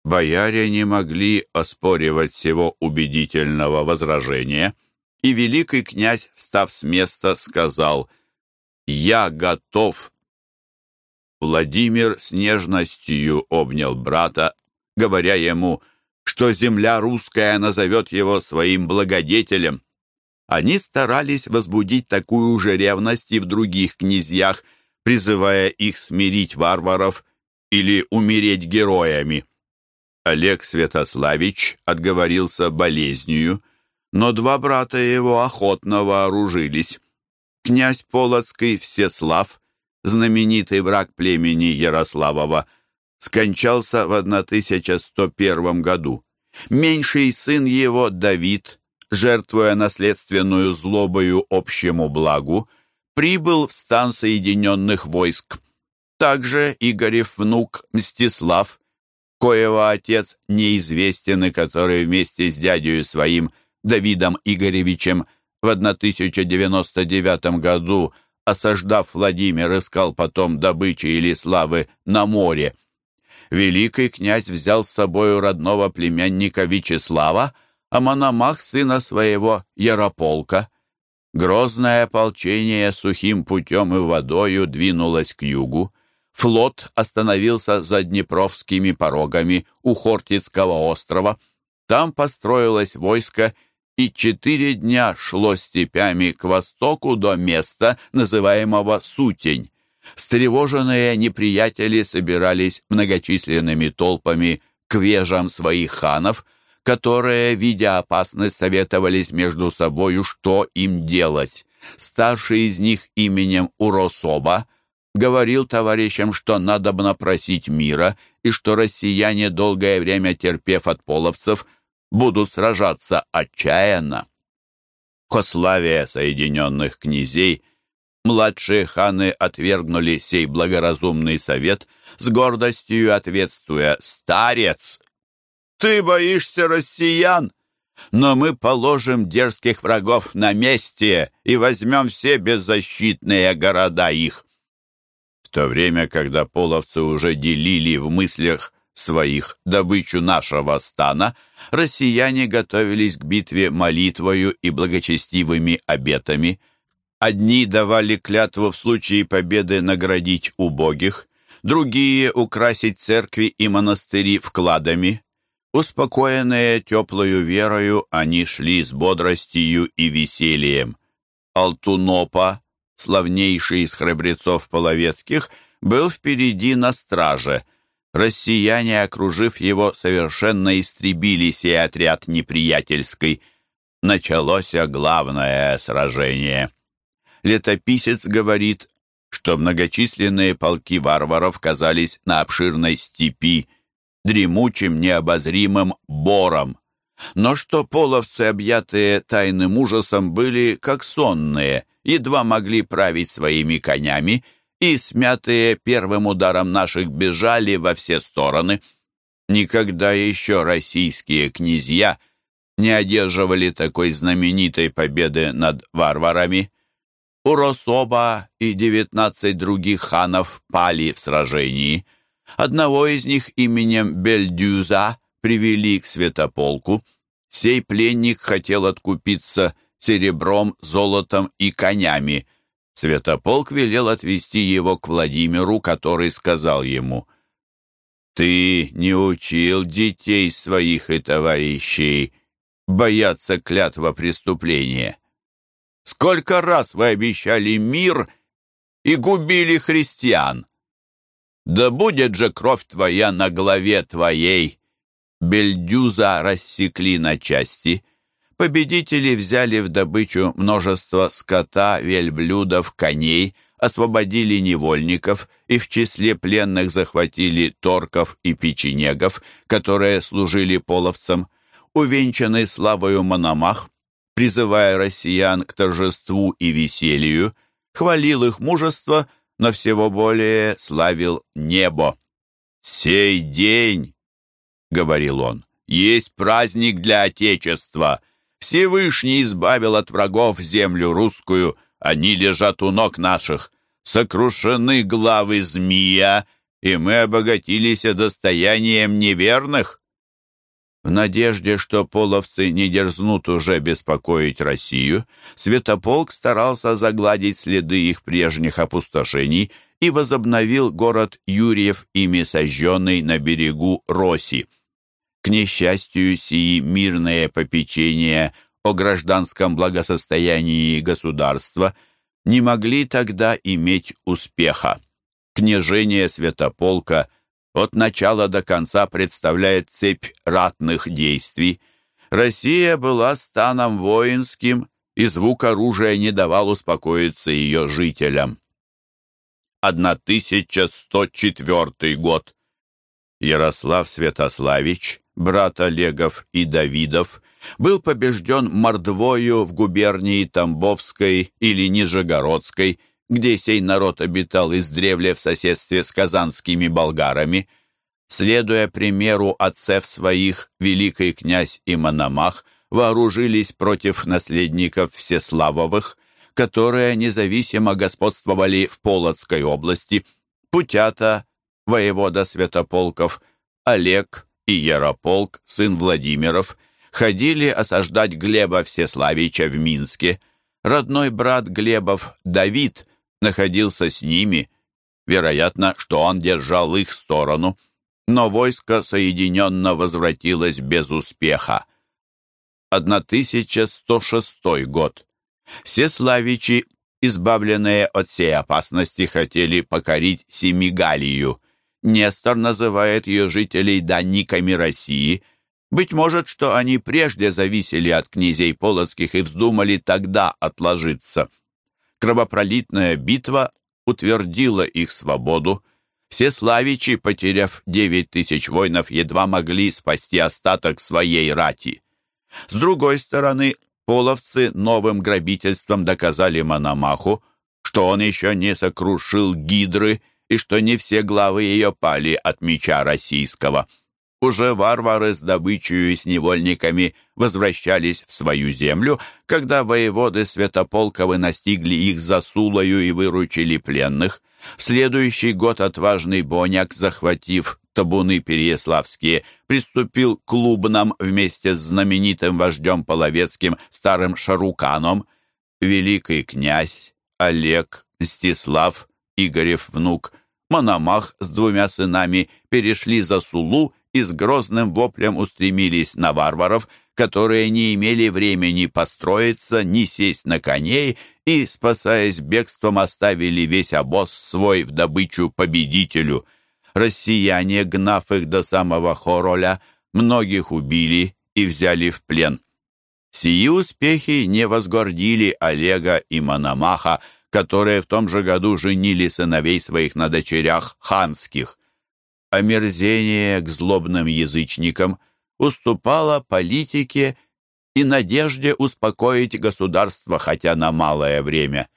Бояре не могли оспоривать всего убедительного возражения, и великий князь, встав с места, сказал «Я готов Владимир с нежностью обнял брата, говоря ему, что земля русская назовет его своим благодетелем. Они старались возбудить такую же ревность и в других князьях, призывая их смирить варваров или умереть героями. Олег Святославич отговорился болезнью, но два брата его охотно вооружились. Князь Полоцкий Всеслав знаменитый враг племени Ярославова, скончался в 1101 году. Меньший сын его, Давид, жертвуя наследственную злобою общему благу, прибыл в стан Соединенных войск. Также Игорев внук Мстислав, коего отец неизвестен и который вместе с дядей своим Давидом Игоревичем в 1099 году осаждав Владимир, искал потом добычи или славы на море. Великий князь взял с собою родного племянника Вячеслава, а Мономах сына своего Ярополка. Грозное ополчение сухим путем и водою двинулось к югу. Флот остановился за Днепровскими порогами у Хортицкого острова. Там построилось войско и четыре дня шло степями к востоку до места, называемого Сутень. Встревоженные неприятели собирались многочисленными толпами к вежам своих ханов, которые, видя опасность, советовались между собою, что им делать. Старший из них именем Урособа говорил товарищам, что надо бы напросить мира и что россияне, долгое время терпев от половцев, будут сражаться отчаянно. Кославия Соединенных Князей младшие ханы отвергнули сей благоразумный совет, с гордостью ответствуя «Старец! Ты боишься россиян, но мы положим дерзких врагов на месте и возьмем все беззащитные города их». В то время, когда половцы уже делили в мыслях своих добычу нашего стана, россияне готовились к битве молитвою и благочестивыми обетами. Одни давали клятву в случае победы наградить убогих, другие — украсить церкви и монастыри вкладами. Успокоенные теплою верою, они шли с бодростью и весельем. Алтунопа, славнейший из храбрецов половецких, был впереди на страже — Россияне, окружив его, совершенно истребили сей отряд неприятельской. Началось главное сражение. Летописец говорит, что многочисленные полки варваров казались на обширной степи, дремучим необозримым бором, но что половцы, объятые тайным ужасом, были как сонные, едва могли править своими конями и, смятые первым ударом наших, бежали во все стороны. Никогда еще российские князья не одерживали такой знаменитой победы над варварами. Урособа и девятнадцать других ханов пали в сражении. Одного из них именем Бельдюза привели к святополку. Сей пленник хотел откупиться серебром, золотом и конями. Святополк велел отвести его к Владимиру, который сказал ему, «Ты не учил детей своих и товарищей бояться клятва преступления. Сколько раз вы обещали мир и губили христиан? Да будет же кровь твоя на голове твоей!» Бельдюза рассекли на части. Победители взяли в добычу множество скота, вельблюдов, коней, освободили невольников и в числе пленных захватили торков и печенегов, которые служили половцам. Увенчанный славою Мономах, призывая россиян к торжеству и веселью, хвалил их мужество, но всего более славил небо. «Сей день!» — говорил он, — «есть праздник для Отечества. Всевышний избавил от врагов землю русскую, они лежат у ног наших. Сокрушены главы змея, и мы обогатились достоянием неверных». В надежде, что половцы не дерзнут уже беспокоить Россию, Святополк старался загладить следы их прежних опустошений и возобновил город Юрьев, ими сожженный на берегу Роси. К несчастью, сии мирные попечения о гражданском благосостоянии государства не могли тогда иметь успеха. Княжение Святополка от начала до конца представляет цепь ратных действий. Россия была станом воинским, и звук оружия не давал успокоиться ее жителям. 1104 год. Ярослав Святославич брат Олегов и Давидов, был побежден мордвою в губернии Тамбовской или Нижегородской, где сей народ обитал издревле в соседстве с казанскими болгарами. Следуя примеру отцев своих, великий князь и Мономах вооружились против наследников Всеславовых, которые независимо господствовали в Полоцкой области, Путята, воевода Святополков, Олег, и Ярополк, сын Владимиров, ходили осаждать Глеба Всеславича в Минске. Родной брат Глебов, Давид, находился с ними. Вероятно, что он держал их сторону. Но войско соединенно возвратилось без успеха. 1106 год. Всеславичи, избавленные от всей опасности, хотели покорить Семигалию. Нестор называет ее жителей данниками России. Быть может, что они прежде зависели от князей полоцких и вздумали тогда отложиться. Кровопролитная битва утвердила их свободу. Все славичи, потеряв девять тысяч воинов, едва могли спасти остаток своей рати. С другой стороны, половцы новым грабительством доказали Мономаху, что он еще не сокрушил гидры и что не все главы ее пали от меча российского. Уже варвары с добычей и с невольниками возвращались в свою землю, когда воеводы Святополковы настигли их за Сулою и выручили пленных. В следующий год отважный Боняк, захватив табуны переяславские, приступил к Лубнам вместе с знаменитым вождем Половецким старым Шаруканом. Великий князь Олег Мстислав Игорев внук, Мономах с двумя сынами перешли за Сулу и с грозным воплем устремились на варваров, которые не имели времени построиться, ни сесть на коней и, спасаясь бегством, оставили весь обоз свой в добычу победителю. Россияне, гнав их до самого Хороля, многих убили и взяли в плен. Сии успехи не возгордили Олега и Мономаха, которые в том же году женили сыновей своих на дочерях ханских. Омерзение к злобным язычникам уступало политике и надежде успокоить государство хотя на малое время.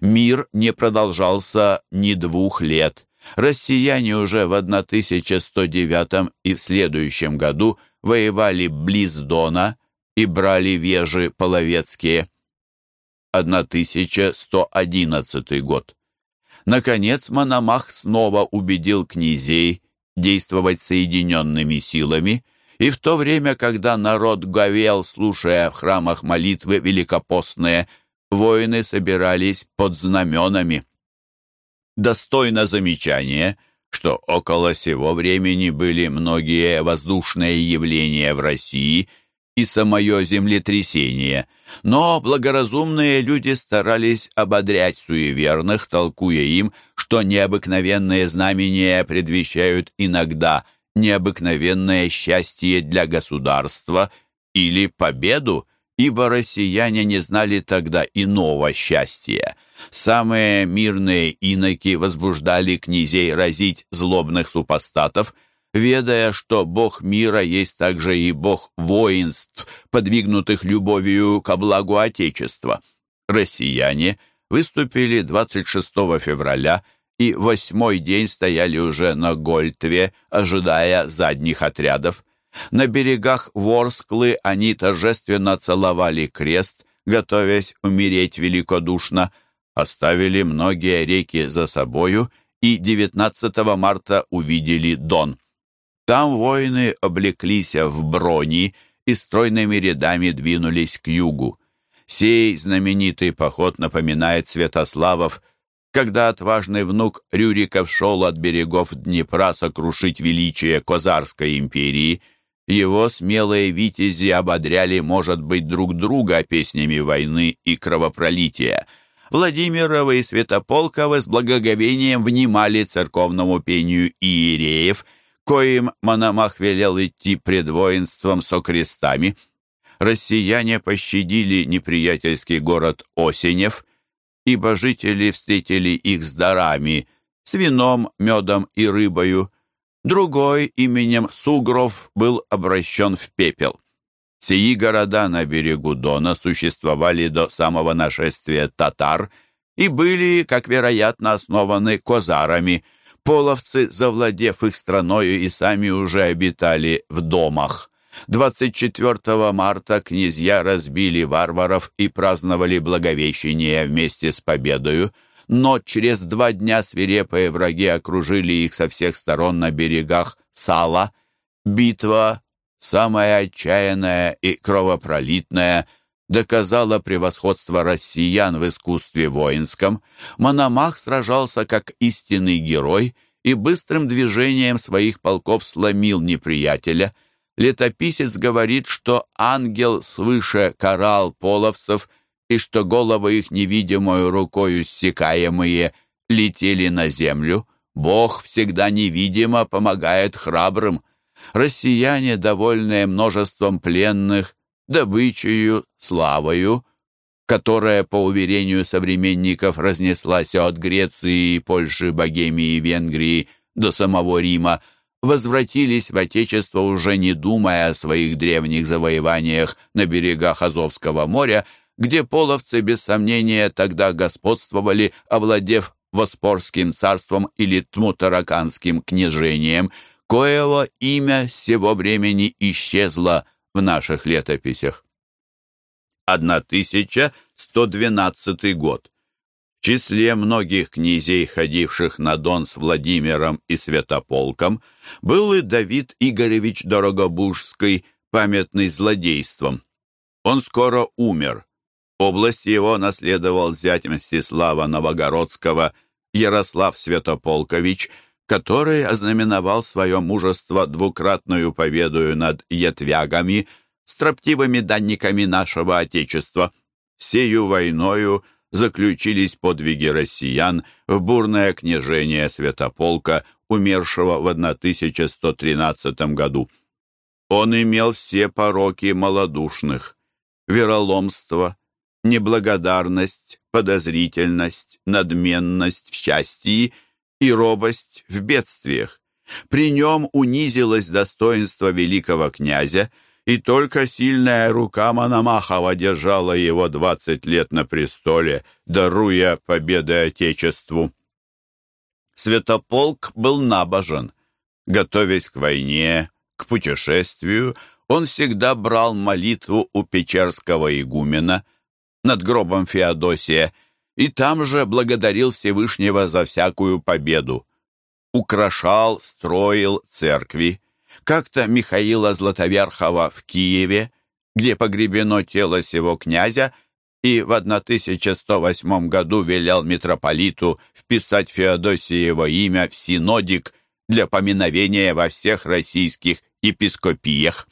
Мир не продолжался ни двух лет. Россияне уже в 1109 и в следующем году воевали близ Дона и брали вежи половецкие. 1111 год. Наконец Мономах снова убедил князей действовать соединенными силами, И в то время, когда народ говел, слушая в храмах молитвы великопостные, воины собирались под знаменами. Достойно замечания, что около сего времени были многие воздушные явления в России и самое землетрясение, но благоразумные люди старались ободрять суеверных, толкуя им, что необыкновенные знамения предвещают иногда необыкновенное счастье для государства или победу, ибо россияне не знали тогда иного счастья. Самые мирные иноки возбуждали князей разить злобных супостатов, ведая, что Бог мира есть также и Бог воинств, подвигнутых любовью ко благу Отечества. Россияне выступили 26 февраля и восьмой день стояли уже на Гольтве, ожидая задних отрядов. На берегах Ворсклы они торжественно целовали крест, готовясь умереть великодушно, оставили многие реки за собою и 19 марта увидели Дон. Там воины облеклись в брони и стройными рядами двинулись к югу. Сей знаменитый поход напоминает Святославов, когда отважный внук Рюриков шел от берегов Днепра сокрушить величие Козарской империи – его смелые витязи ободряли, может быть, друг друга песнями войны и кровопролития. Владимировы и Святополковы с благоговением внимали церковному пению иереев, коим Мономах велел идти пред воинством со крестами. Россияне пощадили неприятельский город Осенев, ибо жители встретили их с дарами, с вином, медом и рыбою, Другой именем Сугров был обращен в пепел. Сии города на берегу Дона существовали до самого нашествия татар и были, как вероятно, основаны козарами. Половцы, завладев их страною, и сами уже обитали в домах. 24 марта князья разбили варваров и праздновали Благовещение вместе с победою но через два дня свирепые враги окружили их со всех сторон на берегах Сала. Битва, самая отчаянная и кровопролитная, доказала превосходство россиян в искусстве воинском. Мономах сражался как истинный герой и быстрым движением своих полков сломил неприятеля. Летописец говорит, что ангел свыше карал половцев – и что головы их невидимой рукою ссекаемые летели на землю. Бог всегда невидимо помогает храбрым. Россияне, довольные множеством пленных, добычею, славою, которая, по уверению современников, разнеслась от Греции, Польши, Богемии Венгрии до самого Рима, возвратились в Отечество, уже не думая о своих древних завоеваниях на берегах Азовского моря, где половцы, без сомнения, тогда господствовали, овладев Воспорским царством или Тмутараканским княжением, коего имя с сего времени исчезло в наших летописях. 1112 год. В числе многих князей, ходивших на Дон с Владимиром и Святополком, был и Давид Игоревич Дорогобужский, памятный злодейством. Он скоро умер. Область его наследовал зять Мстислава Новогородского Ярослав Святополкович, который ознаменовал свое мужество двукратную победою над ятвягами, строптивыми данниками нашего Отечества. Сею войною заключились подвиги россиян в бурное княжение Святополка, умершего в 1113 году. Он имел все пороки малодушных, вероломство, неблагодарность, подозрительность, надменность в счастье и робость в бедствиях. При нем унизилось достоинство великого князя, и только сильная рука Мономахова держала его двадцать лет на престоле, даруя победы Отечеству. Святополк был набожен. Готовясь к войне, к путешествию, он всегда брал молитву у Печерского игумена – над гробом Феодосия, и там же благодарил Всевышнего за всякую победу. Украшал, строил церкви. Как-то Михаила Златоверхова в Киеве, где погребено тело сего князя, и в 1108 году велел митрополиту вписать Феодосиево имя в синодик для поминовения во всех российских епископиях.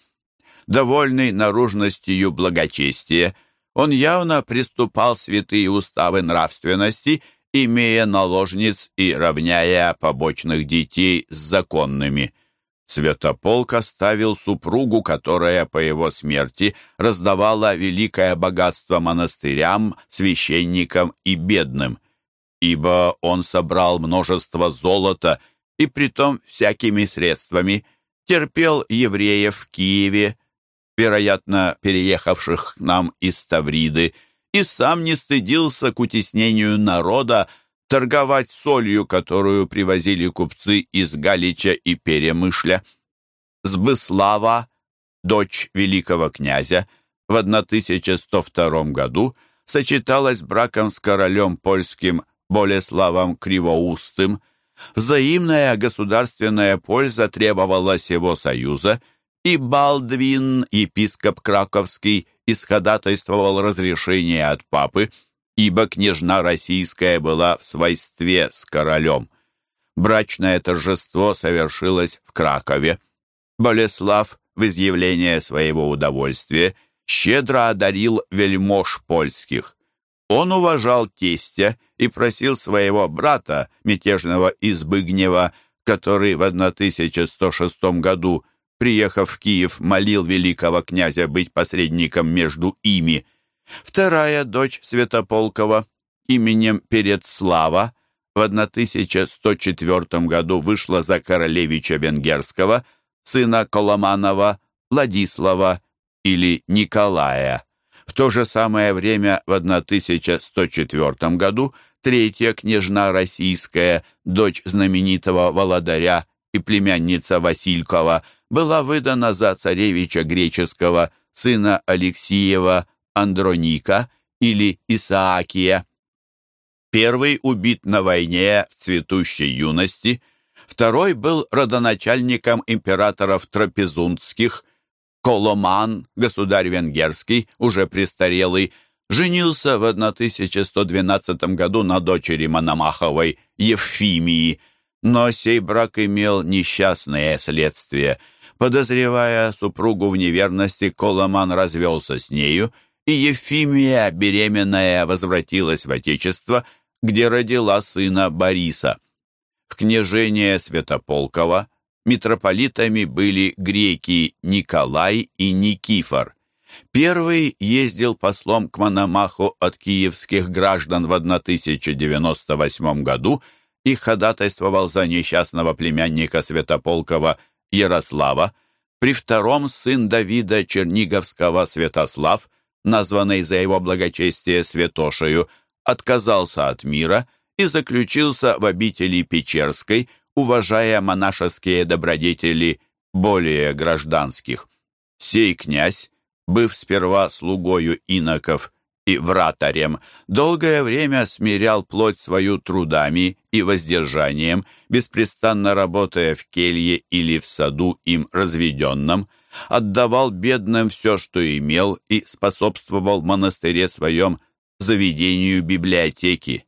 Довольный наружностью благочестия, он явно приступал святые уставы нравственности, имея наложниц и равняя побочных детей с законными. Святополк оставил супругу, которая по его смерти раздавала великое богатство монастырям, священникам и бедным, ибо он собрал множество золота и притом всякими средствами терпел евреев в Киеве, вероятно, переехавших к нам из Тавриды, и сам не стыдился к утеснению народа торговать солью, которую привозили купцы из Галича и Перемышля. Сбыслава, дочь великого князя, в 1102 году сочеталась браком с королем польским Болеславом Кривоустым. Взаимная государственная польза требовала сего союза, и Балдвин, епископ Краковский, исходатайствовал разрешение от папы, ибо княжна российская была в свойстве с королем. Брачное торжество совершилось в Кракове. Болеслав в изъявление своего удовольствия щедро одарил вельмож польских. Он уважал тестя и просил своего брата, мятежного Избыгнева, который в 1106 году приехав в Киев, молил великого князя быть посредником между ими. Вторая дочь Святополкова именем Передслава в 1104 году вышла за королевича Венгерского, сына Коломанова, Владислава или Николая. В то же самое время в 1104 году третья княжна российская, дочь знаменитого Володаря и племянница Василькова, была выдана за царевича греческого сына Алексиева Андроника или Исаакия. Первый убит на войне в цветущей юности, второй был родоначальником императоров трапезундских. Коломан, государь венгерский, уже престарелый, женился в 1112 году на дочери Мономаховой Евфимии, но сей брак имел несчастные следствия – Подозревая супругу в неверности, Коломан развелся с нею, и Ефимия, беременная, возвратилась в Отечество, где родила сына Бориса. В княжение Святополкова митрополитами были греки Николай и Никифор. Первый ездил послом к Мономаху от киевских граждан в 1098 году и ходатайствовал за несчастного племянника Святополкова – Ярослава, при втором сын Давида Черниговского Святослав, названный за его благочестие Святошею, отказался от мира и заключился в обители Печерской, уважая монашеские добродетели более гражданских. Сей князь, быв сперва слугою иноков и вратарем, долгое время смирял плоть свою трудами и воздержанием, беспрестанно работая в келье или в саду им разведенном, отдавал бедным все, что имел, и способствовал в монастыре своем заведению библиотеки.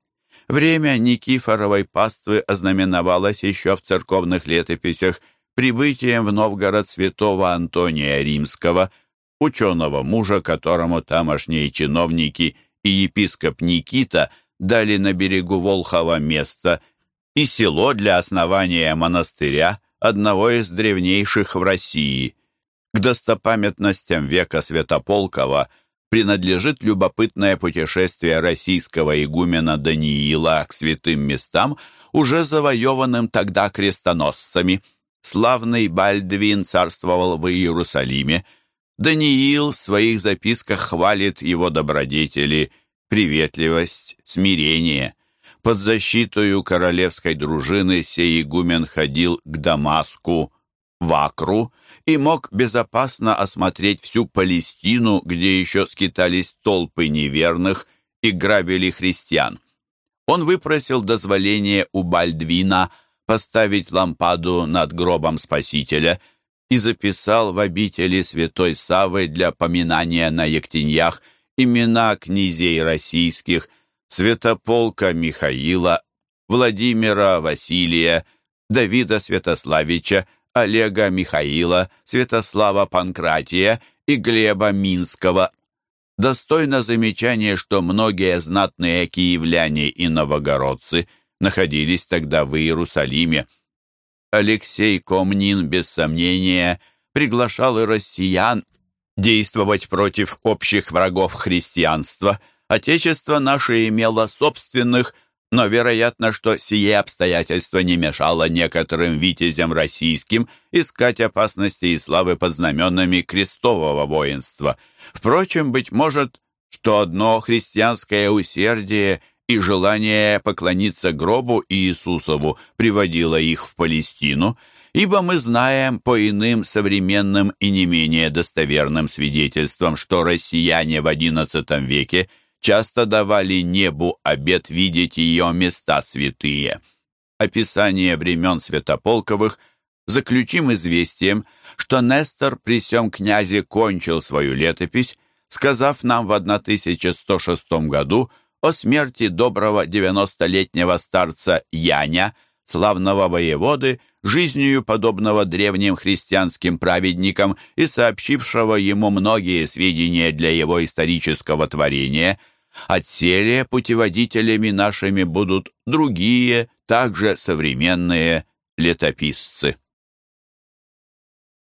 Время Никифоровой паствы ознаменовалось еще в церковных летописях прибытием в Новгород святого Антония Римского – ученого мужа, которому тамошние чиновники и епископ Никита дали на берегу Волхова место и село для основания монастыря, одного из древнейших в России. К достопамятностям века Святополкова принадлежит любопытное путешествие российского игумена Даниила к святым местам, уже завоеванным тогда крестоносцами. Славный Бальдвин царствовал в Иерусалиме, Даниил в своих записках хвалит его добродетели, приветливость, смирение. Под защитою королевской дружины сей игумен ходил к Дамаску, в Акру, и мог безопасно осмотреть всю Палестину, где еще скитались толпы неверных и грабили христиан. Он выпросил дозволение у Бальдвина поставить лампаду над гробом Спасителя – и записал в обители святой Савы для поминания на Ектеньях имена князей российских, святополка Михаила, Владимира Василия, Давида Святославича, Олега Михаила, Святослава Панкратия и Глеба Минского. Достойно замечания, что многие знатные киевляне и новогородцы находились тогда в Иерусалиме. Алексей Комнин, без сомнения, приглашал и россиян действовать против общих врагов христианства. Отечество наше имело собственных но вероятно, что сие обстоятельство не мешало некоторым витязям российским искать опасности и славы под знаменами крестового воинства. Впрочем, быть может, что одно христианское усердие и желание поклониться гробу Иисусову приводило их в Палестину, ибо мы знаем по иным современным и не менее достоверным свидетельствам, что россияне в XI веке – часто давали небу обет видеть ее места святые. Описание времен Святополковых заключим известием, что Нестор при сём князе кончил свою летопись, сказав нам в 1106 году о смерти доброго девяностолетнего старца Яня, славного воеводы, жизнью подобного древним христианским праведникам и сообщившего ему многие сведения для его исторического творения – Отселе путеводителями нашими будут другие, также современные летописцы.